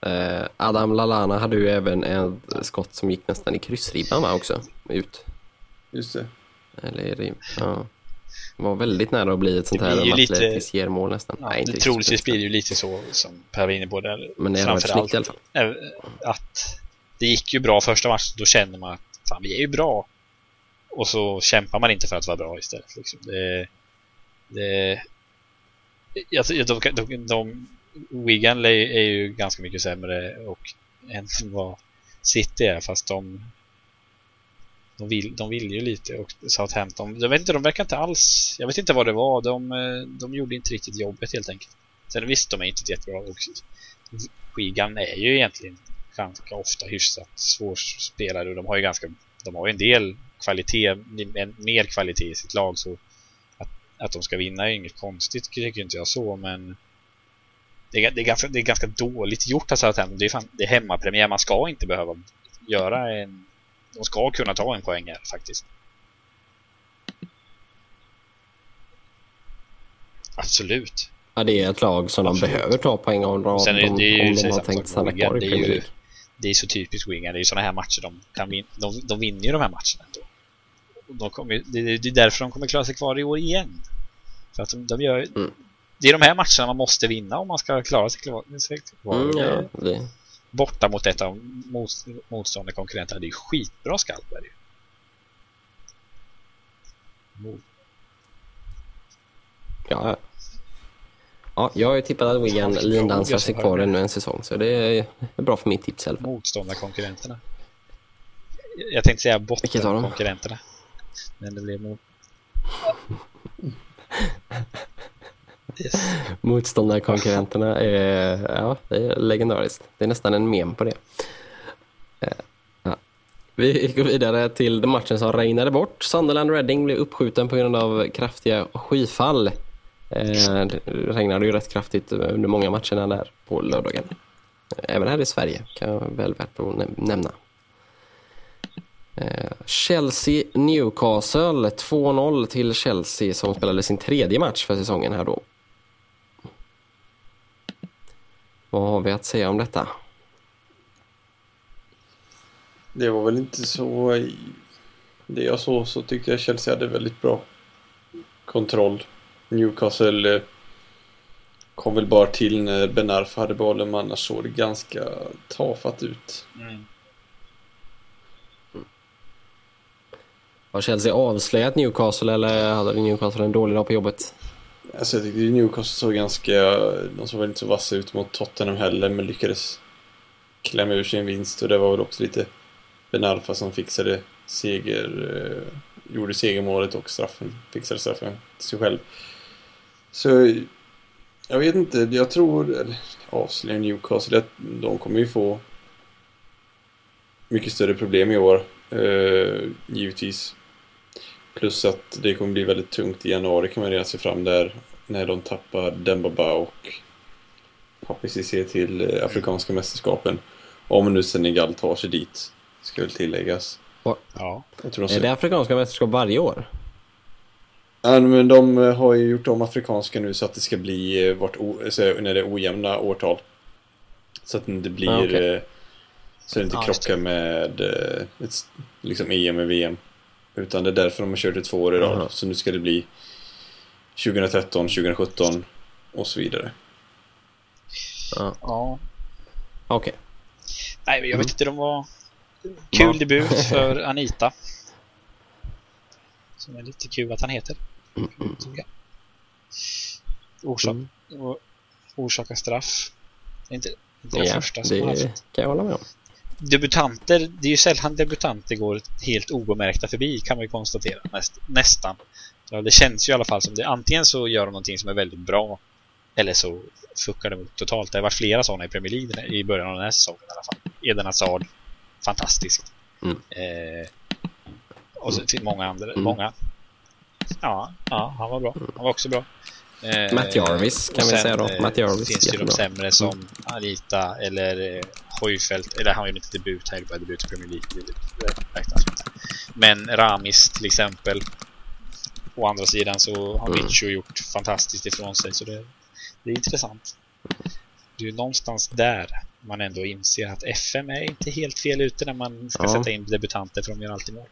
Eh, Adam Lallana hade ju även en skott som gick nästan i kryssribban va, också, ut. Just det. Eller är det, ja. Var väldigt nära att bli ett sånt här blir ju lite- Matletis mål nästan. Ja, Nej, inte det troligtvis blir det ju lite så som Per var inne på där. Men det är snyggt i alla fall. Att det gick ju bra första matchen, då känner man att fan, vi är ju bra. Och så kämpar man inte för att vara bra istället. Liksom. Det, det, jag, de, de, de, Wigan är är ju ganska mycket sämre och, än vad City är, fast de de vill, de vill ju lite och Southampton, jag vet inte, de verkar inte alls, jag vet inte vad det var, de, eh, de gjorde inte riktigt jobbet helt enkelt. Sen visst, de är inte jättebra och Wigan är ju egentligen ganska ofta hyfsat svårspelade och de har ju ganska, de har ju en del kvalitet, en, mer kvalitet i sitt lag så att, att de ska vinna är inget konstigt tycker inte jag så men det är, det är, ganska, det är ganska dåligt gjort att Southampton, det är, fan, det är hemmapremiär, man ska inte behöva göra en de ska kunna ta en poäng här faktiskt. Absolut. Ja, det är ett lag som de Absolut. behöver ta poäng av om, Sen är det- de, det är ju om de har tänkt stanna kvar i Premier League. Det är så typiskt Wigan. Det är ju sådana här matcher de kan vin de, de vinner ju de här matcherna ändå. De kommer, det, är därför de kommer klara sig kvar i år igen. För att de, de gör, Mm. Det är de här matcherna man måste vinna om man ska klara sig kvar. Mm, ja, det, Borta mot ett av mot, motstående konkurrenterna. Det är skitbra skalp är det ju. Ja. ja, jag har ju tippat att Wigan lindansar sig kvar ännu en säsong. Så det är bra för mitt tips i alla fall. motståndarkonkurrenterna. Jag tänkte säga bottenkonkurrenterna. Men det blev mot... Yes. Motståndarkonkurrenterna är, ja, det är legendariskt. Det är nästan en mem på det. Eh, ja. Vi går vidare till den matchen som regnade bort. Sunderland Reading blev uppskjuten på grund av kraftiga skyfall. Det regnade ju rätt kraftigt under många matcherna där på lördagen. Även här i Sverige kan jag väl värt att nämna. Eh, Chelsea-Newcastle 2-0 till Chelsea som spelade sin tredje match för säsongen här då. Vad har vi att säga om detta? Det var väl inte så... Det jag såg så tyckte jag Chelsea hade väldigt bra kontroll. Newcastle eh, kom väl bara till när Ben Arfa hade bollen, men annars såg det ganska tafatt ut. Mm. Har Chelsea avslöjat Newcastle eller hade Newcastle en dålig dag på jobbet? Alltså jag tyckte Newcastle såg ganska... De såg väl inte så vassa ut mot Tottenham heller, men lyckades klämma ur sig en vinst och det var väl också lite Benarfa som fixade seger... Eh, gjorde segermålet och straffen. Fixade straffen till sig själv. Så... Jag vet inte, jag tror... eller, avslöjar Newcastle, att de kommer ju få mycket större problem i år. Eh, givetvis. Plus att det kommer bli väldigt tungt i januari kan man redan se fram där när de tappar Dembaba och Papi Cissé till eh, Afrikanska mästerskapen. Om nu Senegal tar sig dit, ska väl tilläggas. Ja. Jag tror de Är det afrikanska mästerskap varje år? Ja, men de eh, har ju gjort om afrikanska nu så att det ska bli eh, vart o... alltså, när det är ojämna årtal. Så att det inte blir... Ah, eh, Så det inte krockar med ett, liksom EM med VM. Utan det är därför de har kört det två år i rad. Så nu ska det bli 2013, 2017 och så vidare. Ja, ja. okej. Nej, men jag Mm. vet inte, de var... Kul Ja. debut för Anita. Som är lite kul att han heter. Orsak, och Orsaka straff. Det är inte, inte det Ja, första som det har kan haft. jag hålla med om. Debutanter, det är ju sällan debutanter går helt obemärkta förbi kan man ju konstatera. Näst, nästan. Ja, det känns ju i alla fall som det. Antingen så gör de någonting som är väldigt bra eller så fuckar de upp totalt. Det har varit flera sådana i Premier League i början av den här säsongen i alla fall. Eden Hazard, fantastiskt. Mm. Eh, och så finns många andra. Mm. Många. Ja, ja, han var bra. Han var också bra. Eh, Matt Jarvis kan vi säga då. eh, Matt Jarvis, finns ju de sämre som Anita eller eh, Hojfeldt. Eller han gjorde inte debut här, bara debut i Premier League. Det räknas inte. Men Ramis till exempel. Å andra sidan så har Mm. Micho gjort fantastiskt ifrån sig. Så det, det är intressant. Det är ju någonstans där man ändå inser att FM är inte helt fel ute när man ska Ja. sätta in debutanter för de gör alltid mål.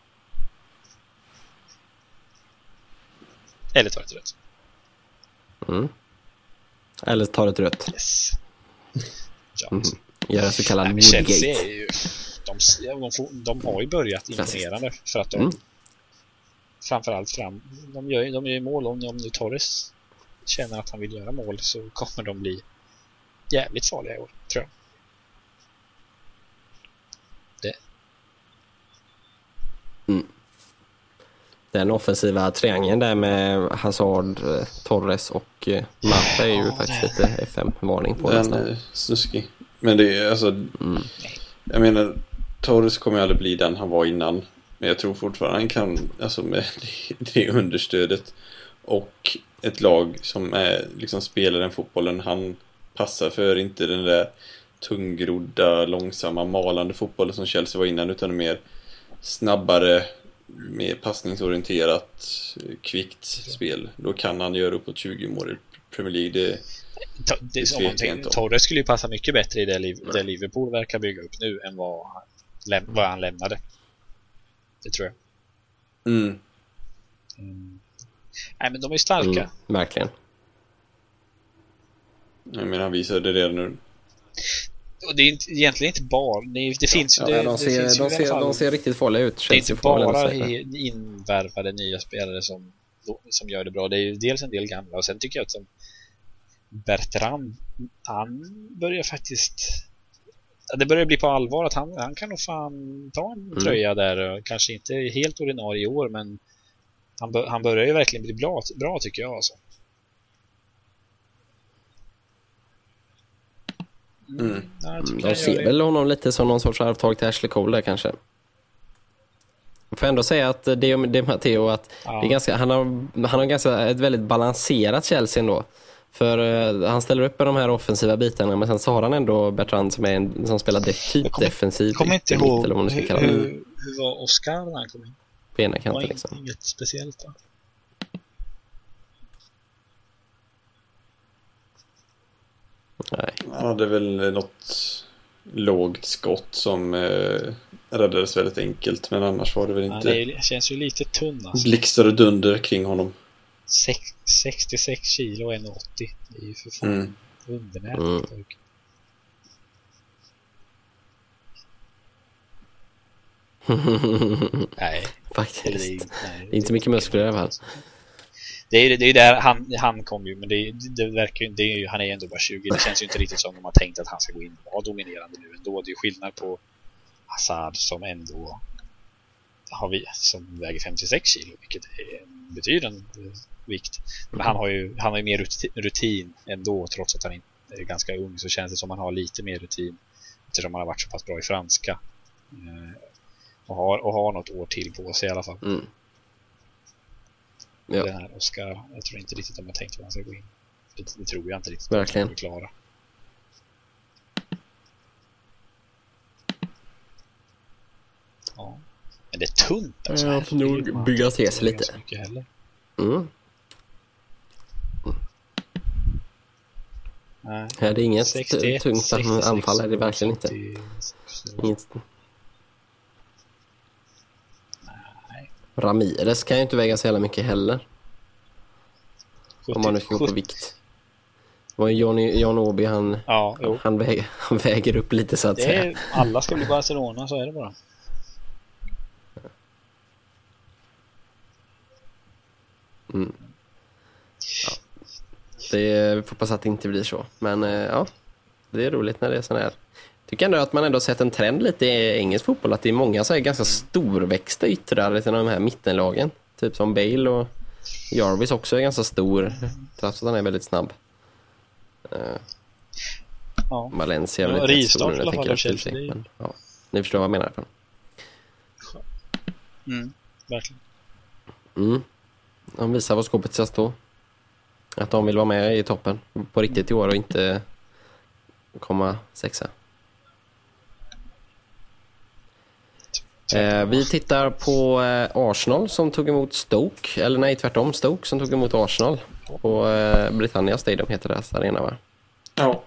Eller ta ett rött. Mm. Eller tar ett rött. Yes. Ja, Mm. Gör så kallad Nej, Chelsea är ju... De, de, de har ju börjat imponerande för att de Mm. framförallt fram... De gör, ju- de gör mål om, om nu Torres känner att han vill göra mål så kommer de bli jävligt farliga i år, tror jag. Den offensiva triangeln där med Hazard, eh, Torres och eh, Mata är ju Ja, faktiskt det- lite FM-varning på Den nästan. är snuskig. Men det är alltså... Mm. Jag menar, Torres kommer ju aldrig bli den han var innan. Men jag tror fortfarande han kan, alltså med det, det understödet och ett lag som är, liksom spelar den fotbollen han passar för, inte den där tunggrodda, långsamma, malande fotbollen som Chelsea var innan, utan mer snabbare, mer passningsorienterat, kvickt spel. Då kan han göra uppåt 20 mål i Premier League. Det, Ta- Det, Det om man tänker. Torres skulle ju passa mycket bättre i det, Liv- det Liverpool verkar bygga upp nu än vad han, läm, vad han lämnade. Det tror jag. mm, Mm. Nej, men de är starka. Mm, verkligen. jag menar, han visade det redan nu. Och det är inte, egentligen inte bara... Det, det finns. Ja, det, de, ser, finns de, ser, de ser riktigt farliga ut. Det är inte bara invärvade nya spelare som, som gör det bra. Det är ju dels en del gamla och sen tycker jag att som Bertrand, han börjar faktiskt... Det börjar bli på allvar att han, han kan nog fan ta en Mm. tröja där. Kanske inte helt ordinarie i år men han, han börjar ju verkligen bli bra, bra tycker jag alltså. Mm. De ser väl honom lite som någon sorts arvtag till Ashley Cole där kanske. Jag får ändå säga att det är det är Matteo att Ja. det är ganska, han har, han har ganska ett väldigt balanserat Chelsea ändå. För eh, han ställer upp med de här offensiva bitarna men sen så har han ändå Bertrand som, är en, som spelar def, typ kommer- defensiv kommer inte ihåg hur, hur, hur var Oscar när han kom in? på ena kanten liksom. inget speciellt va? Nej. Han hade väl något lågt skott som eh, räddades väldigt enkelt. Men annars var det väl inte är, känns ju lite tunn alltså. blixtar och dunder kring honom. Sex, 66 kilo och 1,80. Det är ju för fan Mm. undernärt. Mm. Nej, eller det är, Faktiskt. nej, Inte mycket muskler i alla fall. Det är ju det är där han, han kom ju, men det, det verkar ju, det är ju, han är ju ändå bara 20. Det känns ju inte riktigt som de har tänkt att han ska gå in och vara dominerande nu ändå. Det är ju skillnad på Hazard som ändå har vi, som väger 56 kilo, vilket är en betydande vikt. Men han har ju, han har ju mer rutin ändå, trots att han är ganska ung så känns det som att han har lite mer rutin eftersom han har varit så pass bra i franska. Eh, och har, och har något år till på sig i alla fall. Mm. Ja. Den här Oscar, jag tror inte riktigt de har tänkt att han ska gå in. Det, det tror jag inte riktigt. Verkligen. De klara. Ja. Men det är tunt alltså. Ja, får nog man bygga till sig lite. heller. Mm. Nej. Det är inget 61, tungt 66, anfall, är det verkligen inte. 86. Inget... Nej. Ramirez kan ju inte väga så jävla mycket heller. Om man nu ska gå på 70. vikt. Det var ju Johnny, John Åby, han, Ja, han, väger, han väger upp lite så att Det säga. är, alla ska bli Barcelona, så är det bara. Det, vi får hoppas att det inte blir så. Men eh, ja, det är roligt när det är sån här. Tycker ändå att man ändå sett en trend lite i engelsk fotboll. Att det är många så här ganska storväxta yttrar till de här mittenlagen. Typ som Bale och Jarvis också är ganska stor. Trots att han är väldigt snabb. Eh, Ja. Valencia är väl inte rivstart stor i alla jag tänker efter Chelsea, Men, ja, ni förstår vad jag menar. Mm, verkligen. Mm. De visar vad skåpet ska stå. Att de vill vara med i toppen på riktigt i år och inte komma sexa. Eh, vi tittar på eh, Arsenal som tog emot Stoke, eller nej tvärtom, Stoke som tog emot Arsenal. På eh, Britannia Stadium heter deras arena va? Ja.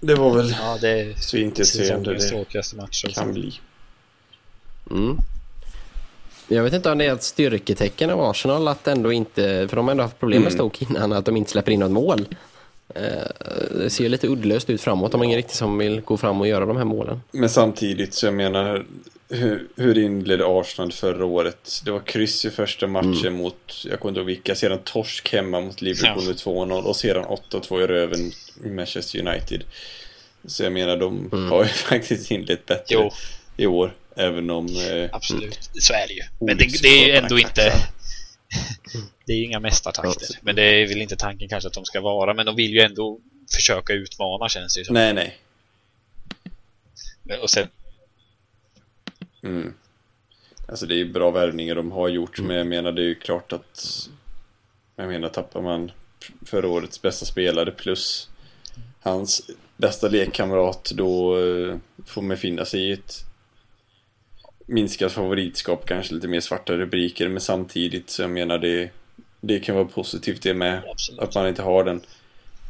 Det var väl Ja, det är så intresserande det tråkigaste match. alltså. kan bli. Mm. Jag vet inte om det är ett styrketecken av Arsenal att ändå inte, för de har ändå haft problem med Mm. Stoke innan, att de inte släpper in något mål. Eh, Det ser ju lite uddlöst ut framåt. De har ingen riktigt som vill gå fram och göra de här målen. Men samtidigt så jag menar hur, hur inledde Arsenal förra året? Det var kryss i första matchen mot, jag kommer inte ihåg vilka, sedan torsk hemma mot Liverpool Ja. med 2-0 och sedan 8-2 i röven mot Manchester United. Så jag menar de har ju faktiskt inlett bättre Jo. i år. Även om... Eh, Absolut, så är det ju. Men det, det är ju ändå inte... Det är ju inga mästartakter. Ja. Men det är väl inte tanken kanske att de ska vara. Men de vill ju ändå försöka utmana känns det ju som. Nej, nej. Och sen, Mm. Alltså det är ju bra värvningar de har gjort, Mm. men jag menar det är ju klart att... Jag menar tappar man förra årets bästa spelare plus hans bästa lekkamrat, då eh, får man finna sig i ett minskat favoritskap, kanske lite mer svarta rubriker, men samtidigt så jag menar det, det kan vara positivt det med. absolut. Att man inte har den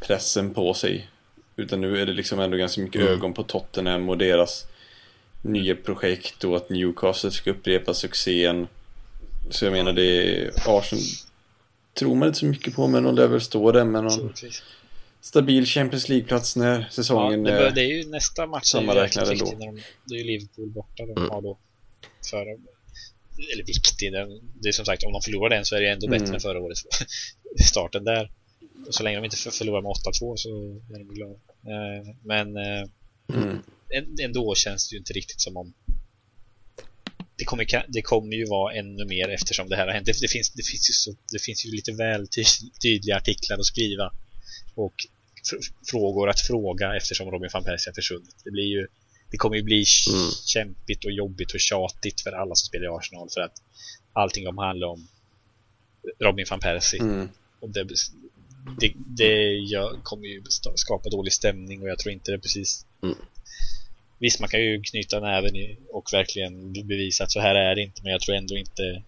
pressen på sig. Utan nu är det liksom ändå ganska mycket Mm. ögon på Tottenham och deras nya projekt och att Newcastle ska upprepa succén. Så jag menar det är Arsenal tror man inte så mycket på men de lär väl stå där med någon stabil Champions League-plats när Ja, säsongen det, bör, är... det är ju nästa match är ju sammanräknade jäkligt då. viktig när de, Det är ju Liverpool borta de Mm. har då. För, eller viktig, det, det är som sagt om de förlorar den så är det ändå bättre Mm. än förra årets starten där. Och så länge de inte för- förlorar med 8-2 så är de glada. Eh, Men eh, Mm. Än- ändå känns det ju inte riktigt som om det kommer, det kommer ju vara ännu mer eftersom det här har hänt. Det, det, finns, det, finns, ju så, det finns ju lite väl ty, tydliga artiklar att skriva och fr- frågor att fråga eftersom Robin van Persie har försvunnit. Det, blir ju, det kommer ju bli Mm. kämpigt och jobbigt och tjatigt för alla som spelar i Arsenal för att allting kommer handla om Robin van Persie. Mm. Och det, det, det gör, kommer ju skapa dålig stämning och jag tror inte det precis Mm. Visst, man kan ju knyta näven i, och verkligen bevisa att så här är det inte, men jag tror ändå inte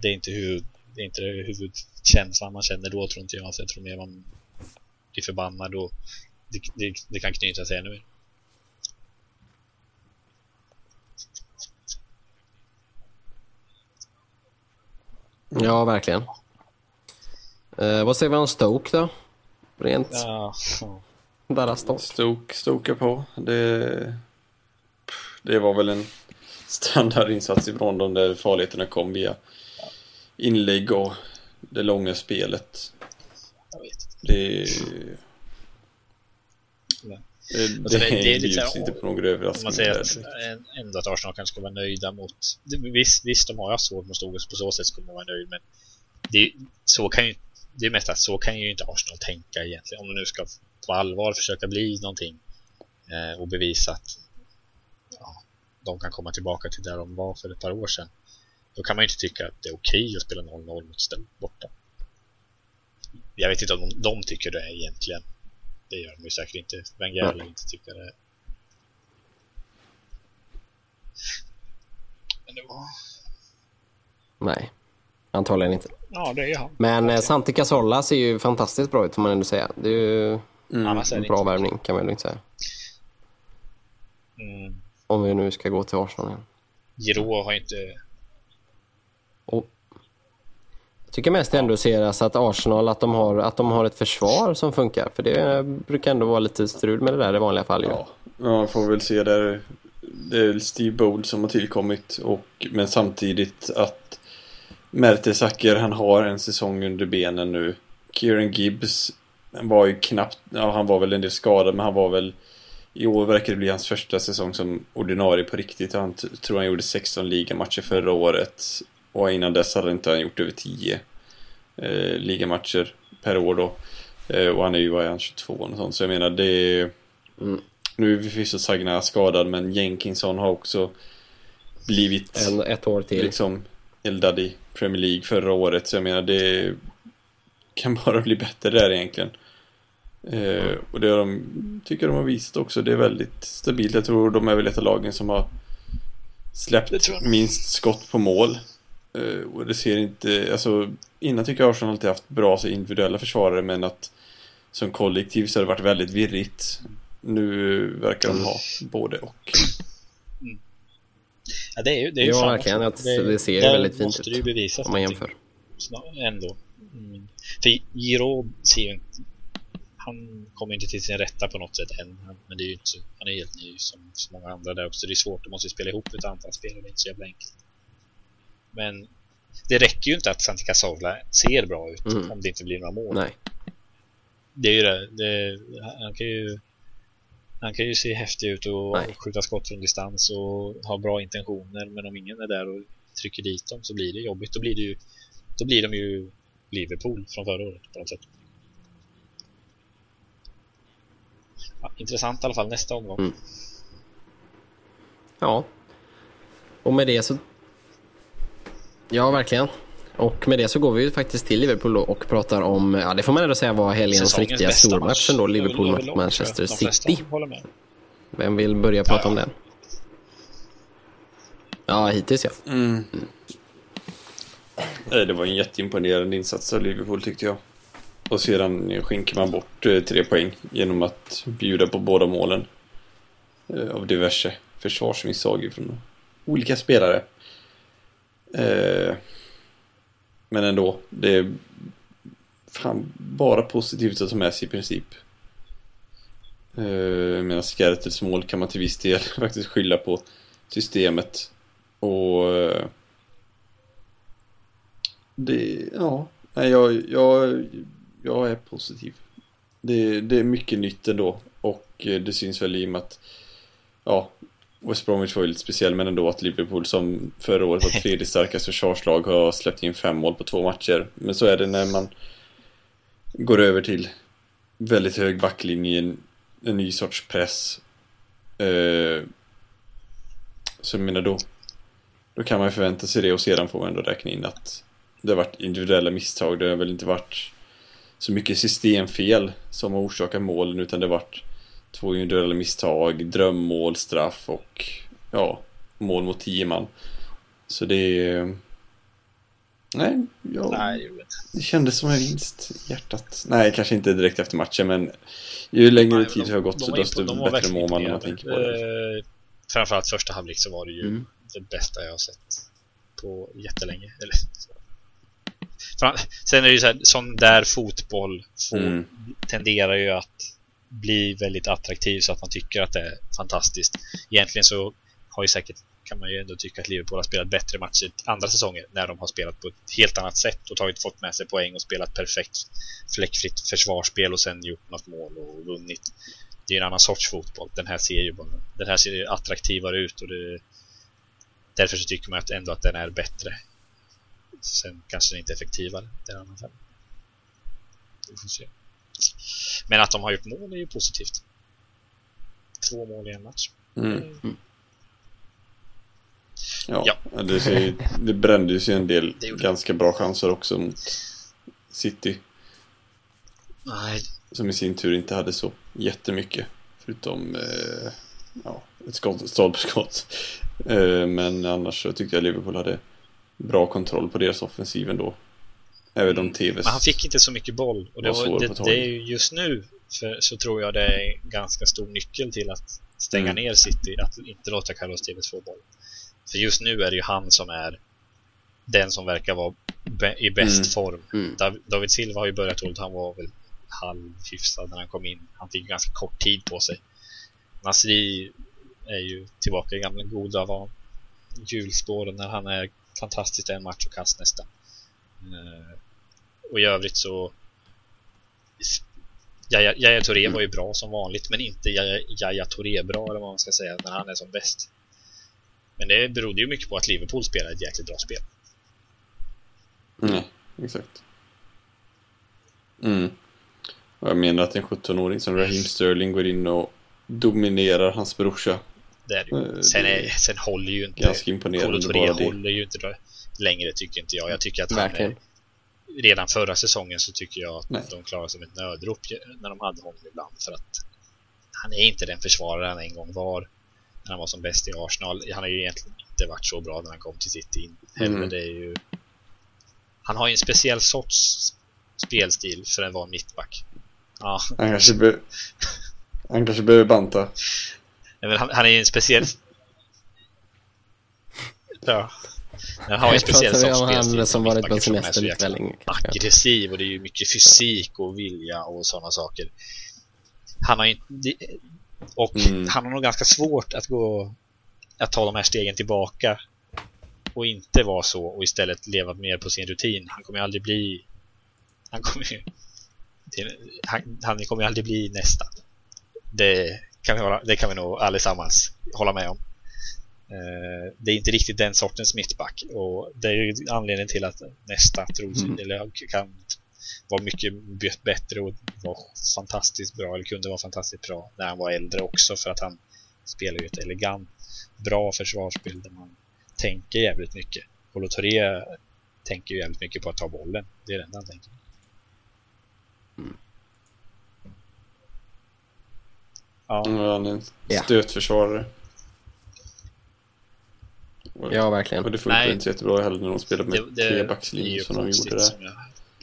det är inte huvud, det är inte huvudkänslan man känner då, tror inte jag. Så jag tror mer man blir förbannad och det, det, det kan knyta sig ännu mer. Ja, verkligen. Eh, vad säger vi om Stoke då? Rent Ja, deras start. Stoke, Stoke på. Det, det var väl en standardinsats ifrån dem där farligheterna kom via inlägg och det långa spelet. jag vet inte. Det, det, det, det- det är lite inte på några Om man överraskningar. säger att ändå att Arsenal kanske ska vara nöjda mot... det- Visst, visst de har haft svårt mot Stoges på så sätt ska man vara nöjd men det, så kan ju, det är mest att så kan ju inte Arsenal tänka egentligen. Om de nu ska på allvar försöka bli någonting eh, och bevisa att ja, de kan komma tillbaka till där de var för ett par år sedan. Då kan man inte tycka att det är okej att spela 0-0 mot Stoke borta. Jag vet inte om de, de tycker det egentligen. Det gör de ju säkert inte. Wenger lär inte tycka det. Men det var... Nej, antagligen inte. Ja, det är han. Men eh, Santi Cazorla ser ju fantastiskt bra ut får man ändå säga. Det är ju Mm. En bra värvning kan man ju inte säga. Mm. Om vi nu ska gå till Arsenal igen. Giroud har inte... Jag tycker mest ändå ser alltså att Arsenal att de, har, att de har ett försvar som funkar. För det brukar ändå vara lite strul med det där i vanliga fall. ju. Ja, man får väl se där. Det är Steve Bold som har tillkommit och men samtidigt att Mertesacker han har en säsong under benen nu. Kieran Gibbs han var ju knappt, ja han var väl en del skadad men han var väl i år verkar det bli hans första säsong som ordinarie på riktigt. Han tror han gjorde 16 ligamatcher förra året och innan dess hade inte han gjort över 10 eh, ligamatcher per år då. Eh, och han är ju, vad är han, 22 och sånt. Så jag menar det är Mm. nu är förvisso Sagna skadad men Jenkinson har också blivit En, ett år till. liksom eldad i Premier League förra året så jag menar det kan bara bli bättre där egentligen. Eh, och det de, tycker de har visat också. Det är väldigt stabilt. Jag tror de är väl ett av lagen som har släppt minst skott på mål. Eh, och det ser inte, alltså innan tycker jag Arsenal alltid haft bra så individuella försvarare men att som kollektiv så har det varit väldigt virrigt. Nu verkar de ha både och. Ja, det är ju, det är ju Ja, verkligen. Att det ser ju väldigt fint måste ut, det ju bevisas Om man jämför. ändå. Mm. För Giroud ser ju inte... Han kommer inte till sin rätta på något sätt än. Men det är ju inte, han är helt ny som så många andra där också. Det är svårt, de måste spela ihop ett antal spelare. Det är inte så jävla enkelt. Men det räcker ju inte att Santi Cazorla ser bra ut Mm. om det inte blir några mål. Nej. Det är ju det. det han kan ju han kan ju se häftig ut och Nej. skjuta skott från distans och ha bra intentioner men om ingen är där och trycker dit dem så blir det jobbigt. Då blir, det ju, då blir de ju Liverpool från förra året på något sätt. Ja, intressant i alla fall nästa omgång. Mm. Ja. Och med det så... Ja, verkligen. Och med det så går vi ju faktiskt till Liverpool och pratar om, ja det får man ändå säga var helgens Säsongens riktiga bästa stormatchen då, match. Liverpool mot Manchester flesta City. Vem vill börja prata Ja, om ja. den? Ja, hittills ja. Mm. Nej, det var en jätteimponerande insats av Liverpool tyckte jag. Och sedan skänker man bort eh, tre poäng genom att bjuda på båda målen. Eh, av diverse försvarsmisstag från olika spelare. Eh, men ändå, det är fan bara positivt att ta med sig i princip. Medan Skertels mål kan man till viss del faktiskt skylla på systemet. Och det, ja, nej, jag, jag, jag är positiv. Det, det är mycket nytt ändå och eh, det syns väl i och med att ja, West Bromwich var ju lite speciell men ändå att Liverpool som förra året var tredje starkaste försvarslag har släppt in fem mål på två matcher. Men så är det när man går över till väldigt hög backlinje, en, en ny sorts press. Eh, så jag menar då, då kan man ju förvänta sig det och sedan får man ändå räkna in att det har varit individuella misstag. Det har väl inte varit så mycket systemfel som har orsakat målen utan det varit två individuella misstag, drömmål, straff och ja, mål mot tio man. Så det är... Nej, jag... Nej, det kändes som en vinst i hjärtat. Nej, kanske inte direkt efter matchen, men ju längre Nej, tid de- har gått de så desto de bättre mår man när man tänker på det. Eh, Framförallt första halvlek så var det ju Mm. det bästa jag har sett på jättelänge. Eller, Sen är det ju så här, sån där fotboll får, Mm. tenderar ju att bli väldigt attraktiv så att man tycker att det är fantastiskt. Egentligen så har ju säkert kan man ju ändå tycka att Liverpool har spelat bättre matcher andra säsonger när de har spelat på ett helt annat sätt och tagit fått med sig poäng och spelat perfekt fläckfritt försvarsspel och sen gjort något mål och vunnit. Det är en annan sorts fotboll. Den här ser ju bara, den här ser attraktivare ut och det, därför så tycker man att ändå att den är bättre. Sen kanske den inte är effektivare. Det är en annan femma. Vi får se. Men att de har gjort mål är ju positivt. Två mål i en match. Mm. Ja, Ja. Det, ser, ju- det brände ju sig en del ganska bra chanser också mot City. Nej, Som i sin tur inte hade så jättemycket. Förutom eh, ja, ett skott, ett stolpskott. Eh, men annars så tyckte jag Liverpool hade bra kontroll på deras offensiv ändå. Även om TVs... Men han fick inte så mycket boll. Och det, Var det, det är ju just nu för, så tror jag det är en ganska stor nyckel till att stänga Mm. ner City, att inte låta Carlos Tevez få boll. För just nu är det ju han som är den som verkar vara i bäst Mm. form. Mm. Dav, David Silva har ju börjat året, han var väl halvhyfsad när han kom in. Han fick ganska kort tid på sig. Nasri är ju tillbaka i gamla goda van hjulspåren när han är fantastiskt en match och kast nästan. Eh, och i övrigt så Yahya Yahya Touré var ju bra som vanligt men inte Yahya Yahya Touré bra eller vad man ska säga när han är som bäst. Men det berodde ju mycket på att Liverpool spelade ett jäkligt bra spel. Nej, exakt. Mm. Och jag menar att en 17-åring som Raheem Sterling går in och dominerar hans brorsa. Det är det. Eh, Sen, det är, sen håller ju inte Ganska imponerande det. håller ju inte då längre tycker inte jag. Jag tycker att han Verkligen. redan förra säsongen så tycker jag att Nej. de klarade som ett nödrop när de hade honom ibland för att han är inte den försvarare han en gång var när han var som bäst i Arsenal. Han har ju egentligen inte varit så bra när han kom till City heller. Mm. Det är ju han har ju en speciell sorts spelstil för en mittback. Ja, Han kanske, be... Han kanske behöver banta. Men han, han är ju en speciell... Ja. Han har ju en speciell sorts om han spelstil som varit på mittbackar som är semester så lite jäkla väl länge, kanske. aggressiv och det är ju mycket fysik och vilja och sådana saker. Han har ju inte... Och Mm. han har nog ganska svårt att gå... Att ta de här stegen tillbaka och inte vara så och istället leva mer på sin rutin. Han kommer ju aldrig bli... Han kommer ju... Han, han kommer ju aldrig bli nästa. Det kan vi, hålla, det kan vi nog allesammans hålla med om. Eh, Det är inte riktigt den sortens mittback och det är ju anledningen till att nästa troligtvis Mm. eller kan vara mycket bättre och vara fantastiskt bra eller kunde vara fantastiskt bra när han var äldre också för att han spelar ju ett elegant, bra försvarsspel där man tänker jävligt mycket. Kolo Touré tänker ju jävligt mycket på att ta bollen. Det är det enda han tänker. Ja, Ja, Han är en Ja. stötförsvarare. Och, Ja, verkligen. och det funkar Nej. inte jättebra heller när de spelar med det, det, trebackslinje ju som de gjorde där. som jag,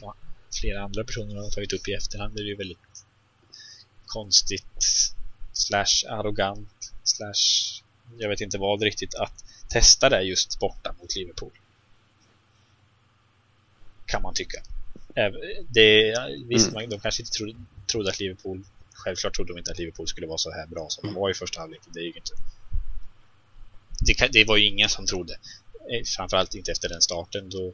ja, flera andra personer har tagit upp i efterhand. Det är ju väldigt konstigt slash arrogant slash jag vet inte vad riktigt att testa det just borta mot Liverpool. Kan man tycka. Det, visst, Mm. man, de kanske inte trodde, trodde att Liverpool Självklart trodde de inte att Liverpool skulle vara så här bra som de var i första halvlek. Det är inte det, det var ju ingen som trodde. Eh, Framförallt inte efter den starten. Då,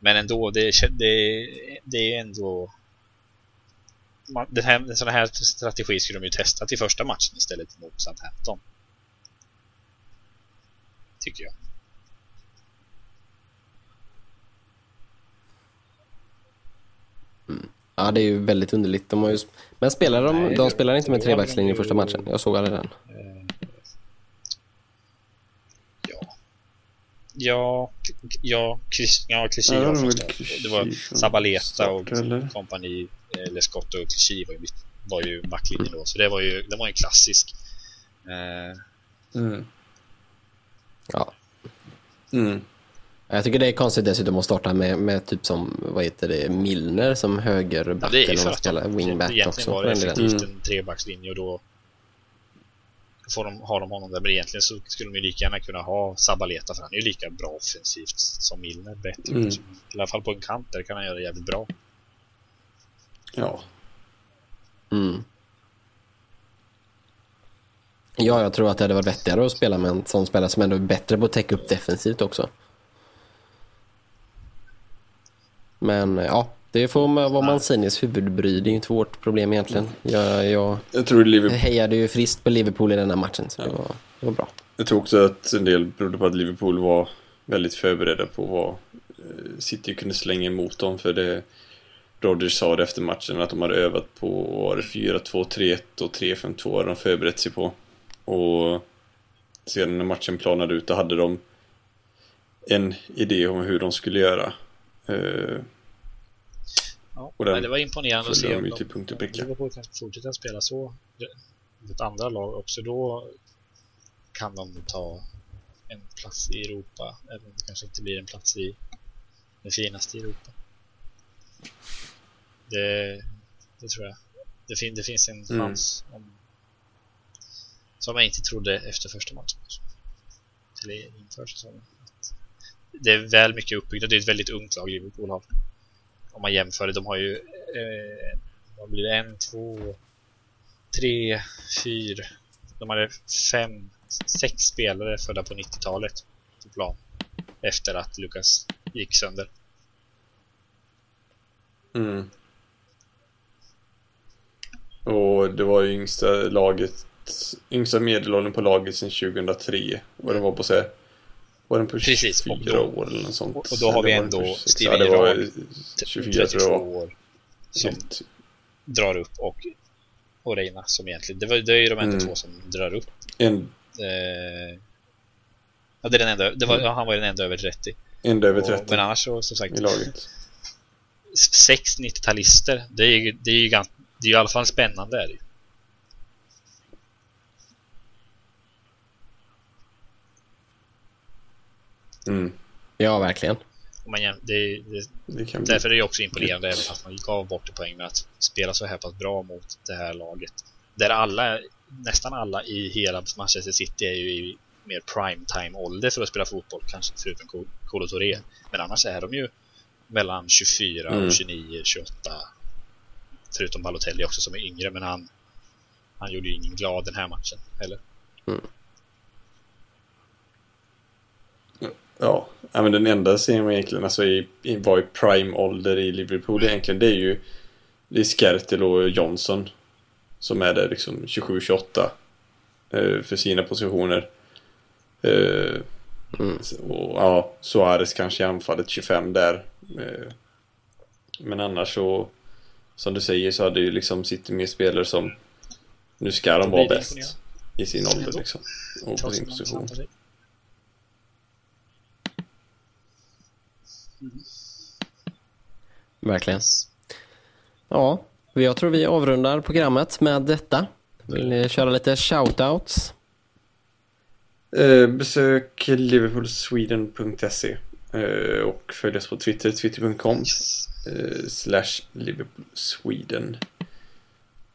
men ändå, det, det, det är ändå... Man, den här, en sån här strategi skulle de ju testa till första matchen istället mot Southampton. Tycker jag. Ja, det är ju väldigt underligt. De har ju... Men spelar de, Nej, de det- spelar inte med det trebackslinje i första matchen? Jag såg aldrig den. Ja. Ja, ja, Chris, ja, Clichy Ja, var de vill första. Clichy Det var Sabaleta och kompani, eller Scott och Clichy var ju, var ju backlinjen då. Så det var ju, det var ju klassisk. Eh, Mm. Ja. Mm. Jag tycker det är konstigt dessutom att starta med, med typ som, vad heter det, Milner som ja, högerback det är eller vad spelar, wingback egentligen också. var det effektivt Mm. en trebackslinje och då får de, har de honom där. Men egentligen så skulle de ju lika gärna kunna ha Sabaleta för han är ju lika bra offensivt som Milner. Bättre. Mm. I alla fall på en kant där kan han göra det jävligt bra. Ja. Mm. Ja, jag tror att det hade varit vettigare att spela med en sån spelare som ändå är bättre på att täcka upp defensivt också. Men ja, det får man- vara Manzinis huvudbry. Det är ju inte vårt problem egentligen. Jag, jag Jag tror Liverpool hejade ju friskt på Liverpool i den här matchen, så det, var, det var bra. Jag tror också att en del berodde på att Liverpool var väldigt förberedda på vad eh, City kunde slänga emot dem för det Rodgers sa det efter matchen att de hade övat på var det 4-2-3-1 och 3-5-2 hade de förberett sig på. Och sedan när matchen planade ut då hade de en idé om hur de skulle göra. Ja, Och den men det var imponerande att se om de till punkt och pricka. Liverpool kan fortsätta spela så mot andra lag också. Då kan de ta en plats i Europa. Även om det kanske inte blir en plats i den finaste i Europa. Det, det tror jag. Det, fin, det finns en Mm. chans om, som jag inte trodde efter första matchen. Eller inför säsongen. Det är väl mycket uppbyggt. Det är ett väldigt ungt lag Liverpool har om man jämför det, de har ju eh, vad blir det, en, två, tre, fyra de hade fem, sex spelare födda på 90-talet på plan efter att Lukas gick sönder. Mm. Och det var ju yngsta laget Yngsta medelåldern på laget sedan 2003 Vad det var på så här, var den på Precis, och 24 då- år eller något sånt? och då har vi ändå 26? Steven Ja, det var Gerrard, 24 tror jag år som Helt- drar upp och och Reina som egentligen, det, var, det är ju de enda Mm. två som drar upp. En, Eh, ja, det är den enda, det var, Mm. ja, han var ju den enda över 30. enda över Och, 30 men annars så, som sagt, i laget sex 90-talister, det är ju, det är ju ganska, det är ju i alla fall spännande är det ju. Mm. Ja, verkligen. Jäm, det, det, Det kan bli därför är det ju också imponerande även fast man gav bort det poäng med att spela så här pass bra mot det här laget där alla, nästan alla i hela Manchester City är ju i mer primetime-ålder för att spela fotboll, kanske förutom Kolo Touré. Men annars är de ju mellan 24 mm. och 29, 28. Förutom Balotelli också som är yngre, men han, han gjorde ju ingen glad den här matchen heller. Mm. Ja, men den enda som egentligen alltså, i, i, var i prime-ålder i Liverpool egentligen det är ju det är Skertel och Johnson som är där liksom 27-28 eh, för sina positioner. Eh, mm. och, ja, Suarez kanske i anfallet 25 där. Eh, men annars så som du säger så hade ju liksom City med spelare som nu ska de vara bäst i sin ålder liksom. Och på sin position. Verkligen. Ja, jag tror vi avrundar programmet med detta. Vill ni köra lite shoutouts? Eh, besök liverpoolsweden.se eh, och följ oss på Twitter, twitter.com eh, slash liverpoolsweden.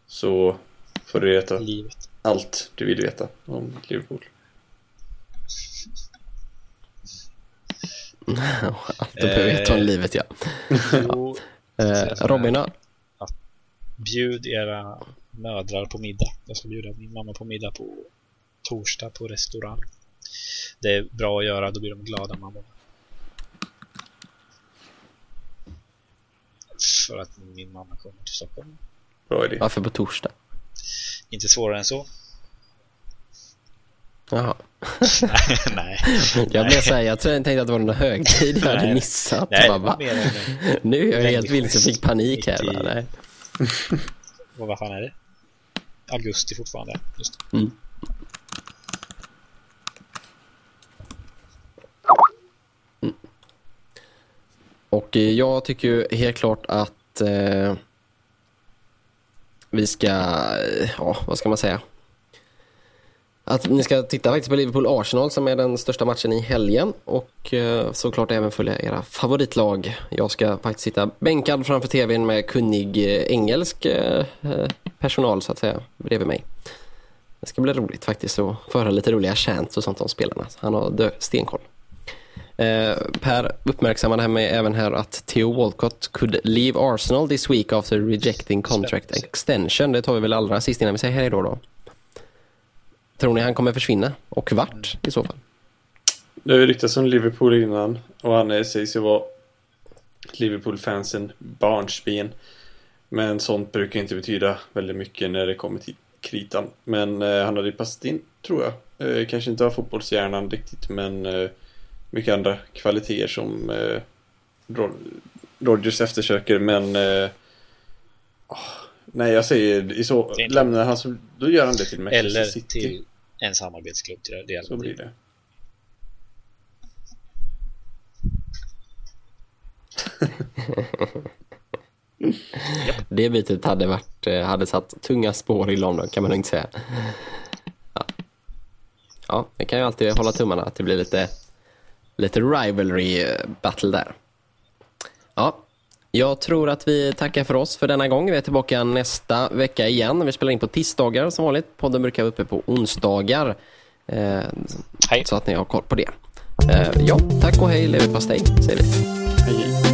Så får du veta Livet. allt du vill veta om Liverpool. allt du behöver veta om livet, ja. ja. Robin då? Bjud era mödrar på middag. Jag ska bjuda min mamma på middag på torsdag på restaurang. Det är bra att göra, då blir de glada mamma. För att min mamma kommer till Stockholm. Bra idé. Varför på torsdag? Inte svårare än så. Jaha. nej, Jag blev såhär, jag tänkte att det var någon högtid jag hade missat. Nej, bara, va? Nu är jag helt vilse och fick panik här. Va? Nej. Och vad fan är det? Augusti fortfarande. Just mm. Mm. Och eh, jag tycker ju helt klart att eh, vi ska, eh, ja vad ska man säga? Att ni ska titta faktiskt på Liverpool-Arsenal som är den största matchen i helgen och eh, såklart även följa era favoritlag. Jag ska faktiskt sitta bänkad framför tvn med kunnig eh, engelsk eh, personal så att säga bredvid mig. Det ska bli roligt faktiskt att föra lite roliga chants och sånt om spelarna. Han har stenkoll. per uppmärksammade här med även här att Theo Walcott could leave Arsenal this week after rejecting contract extension. Det tar vi väl allra sist innan vi säger hej då då. Tror ni han kommer försvinna? Och vart i så fall? Det har ju ryktats om Liverpool innan och han sägs ju vara Liverpool-fansen barnsben. Men sånt brukar inte betyda väldigt mycket när det kommer till kritan. Men eh, han hade ju passat in, tror jag. Eh, kanske inte har fotbollshjärnan riktigt, men eh, mycket andra kvaliteter som eh, Rodgers eftersöker. Men eh, oh, Nej, jag säger i så lämnar han så då gör han det till Manchester Eller City. till en samarbetsklubb till det. Så blir det. det bytet hade, varit, eh, hade satt tunga spår i London kan man inte säga. Ja. ja, det kan ju alltid hålla tummarna att det blir lite, lite rivalry eh, battle där. Ja, jag tror att vi tackar för oss för denna gång. Vi är tillbaka nästa vecka igen. Vi spelar in på tisdagar som vanligt. Podden brukar vara uppe på onsdagar. Eh, så att ni har koll på det. Eh, ja, tack och hej leverpastej säger vi. Hej.